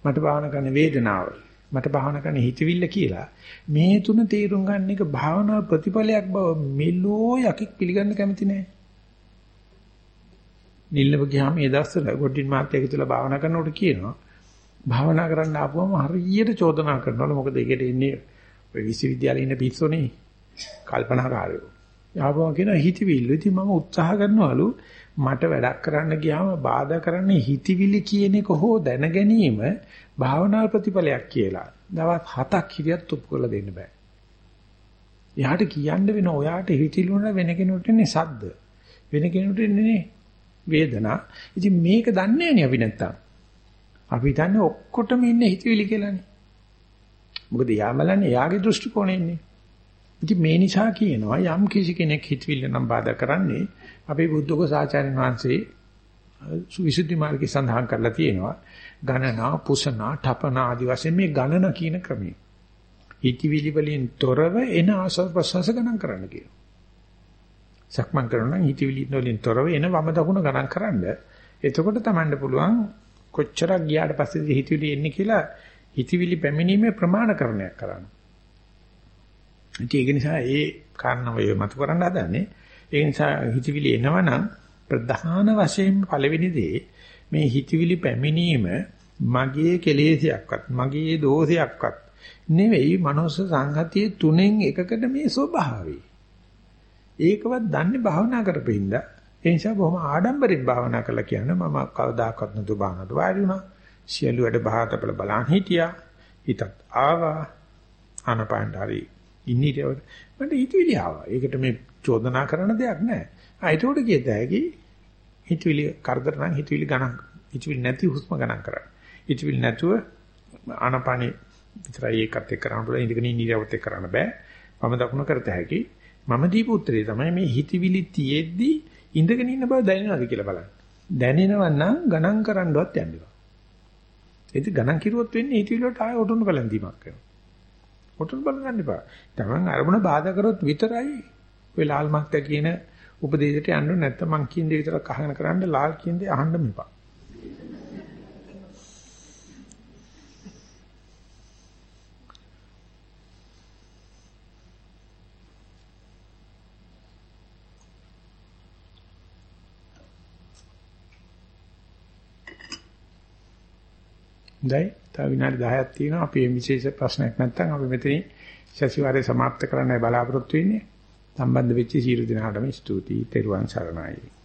S1: මට භාවනා කරන්න වේදනාව මට භාවනා කරන්න හිතවිල්ල කියලා. මේ තුන තේරුම් ගන්න එක භාවනා ප්‍රතිඵලයක් බව මෙලෝ යකෙක් පිළිගන්න කැමති නෑ නිල්ලව ගියාම ඒ දවස්වල ගොඩින් මාත් එක තුලා භාවනා කරනකොට කියනවා භාවනා කරන්න ආපුවම හරියට චෝදනා කරනවලු මොකද ඒකට ඉන්නේ ඔය විශ්වවිද්‍යාලේ ඉන්න පිස්සෝනේ කල්පනාකාරයෝ. ආපුවම කියනවා හිතවිල්ල. ඉතින් මම උත්සාහ කරනවලු මට වැඩක් කරන්න ගියාම බාධා කරන්නේ හිතවිලි කියන එක හෝ දැන ගැනීම භාවනා ප්‍රතිඵලයක් කියලා. දවස් 7ක් හිරියත් ඔප්පු කරලා දෙන්න බෑ. එයාට කියන්න වෙන ඔයාට හිතිලි වුණා වෙන කෙනෙකුට ඉන්නේ සද්ද. වෙන කෙනෙකුට ඉන්නේ වේදනා. ඉතින් මේක දන්නේ නැහැ අපි නැත්තම්. අපි හිතන්නේ ඔක්කොටම ඉන්නේ හිතවිලි කියලානේ. මොකද යාමලන්නේ යාගේ දෘෂ්ටි කෝණේ ඉන්නේ. ඉතින් මේ නිසා කියනවා යම් කිසි කෙනෙක් හිතවිල්ල නම් බාධා කරන්නේ අපේ බුද්ධක සාචාර්යන් වහන්සේ සුවිසුද්ධි මාර්ගය සඳහන් කරලා තියෙනවා. ගණනා, පුසනා, ඨපනා ආදි වශයෙන් මේ ගණන කියන ක්‍රමය. හිතවිලි වලින් තොරව එන ආසස් ප්‍රසවාස ගණන් කරන්න කියනවා. සක්මන් කරනවා නම් හිතවිලි වලින් තොරව එන වම දකුණ ගණන් කරන්න. එතකොට Tamanට පුළුවන් කොච්චරක් ගියාට පස්සේද හිතවිලි එන්නේ කියලා හිතවිලි පැමිණීමේ ප්‍රමාණකරණයක් කරන්න. ඒක නිසා ඒ කාරණාව මතු කරන්න හදන්නේ. ඒ නිසා හිතවිලි එනවනම් ප්‍රධාන වශයෙන් පළවෙනි දේ මේ හිතවිලි පැමිණීම මගේ කෙලෙසයක්වත් මගේ දෝෂයක්වත් නෙවෙයි මනෝස සංහතියේ තුනෙන් එකකට මේ ස්වභාවය. ඒකවත් දන්නේ භාවනා කරපෙින්ද. ඒ නිසා බොහොම ආඩම්බරෙන් භාවනා කළා කියන්නේ මම කවදාකවත් නතු භාවනාවට වාඩි වුණා. සියලු වැඩ බහතපල බලන් හිටියා. හිතත් ආවා. ආනපානතරි ඉන්නීට මට හිතවිලි ආවා. ඒකට මේ චෝදනා කරන දෙයක් නැහැ. ආ ඒකට කියත හැකි හිතවිලි කරදර නම් හිතවිලි ගණන් හිතවිලි නැති හුස්ම ගණන් කරන්න. හිතවිලි නැතුව ආනපානි විතරයි ඒකත් එක්ක කරන්න පුළුවන් ඉඳගෙන ඉන්න ඉරියව්වත් එක්ක කරන්න බෑ. මම දකුණ කරත හැකි. මම දීපු උත්තරේ තමයි මේ හිතවිලි තියෙද්දි ඉඳගෙන ඉන්න බව දැනෙනවද කියලා බලන්න. දැනෙනව නම් ගණන් කරන්නවත් යන්න එපා. ඒක ගණන් කිරුවොත් වෙන්නේ හිතවිලි වලට ආය ඔටුන බලන් දීමක් වෙනවා. ඔටුන බලන් ගන්න එපා. Taman අරමුණ බාධා කරොත් විතරයි ඔය ලාල් මක්ත කියන උපදේශයට යන්න නැත්නම් මං කියන දේ විතරක් අහගෙන කරන්න ලාල් කියන දේ අහන්න මෙපා. හොඳයි. තව විනාඩි 10ක් තියෙනවා. අපි මේ විශේෂ ප්‍රශ්නයක් නැත්නම් අපි මෙතනින් සතිವಾರේ સમાપ્ત කරන්නයි බලාපොරොත්තු වෙන්නේ. සම්බන්ධ වෙච්ච සියලු දෙනාටම ස්තුතියි. තෙරුවන් සරණයි.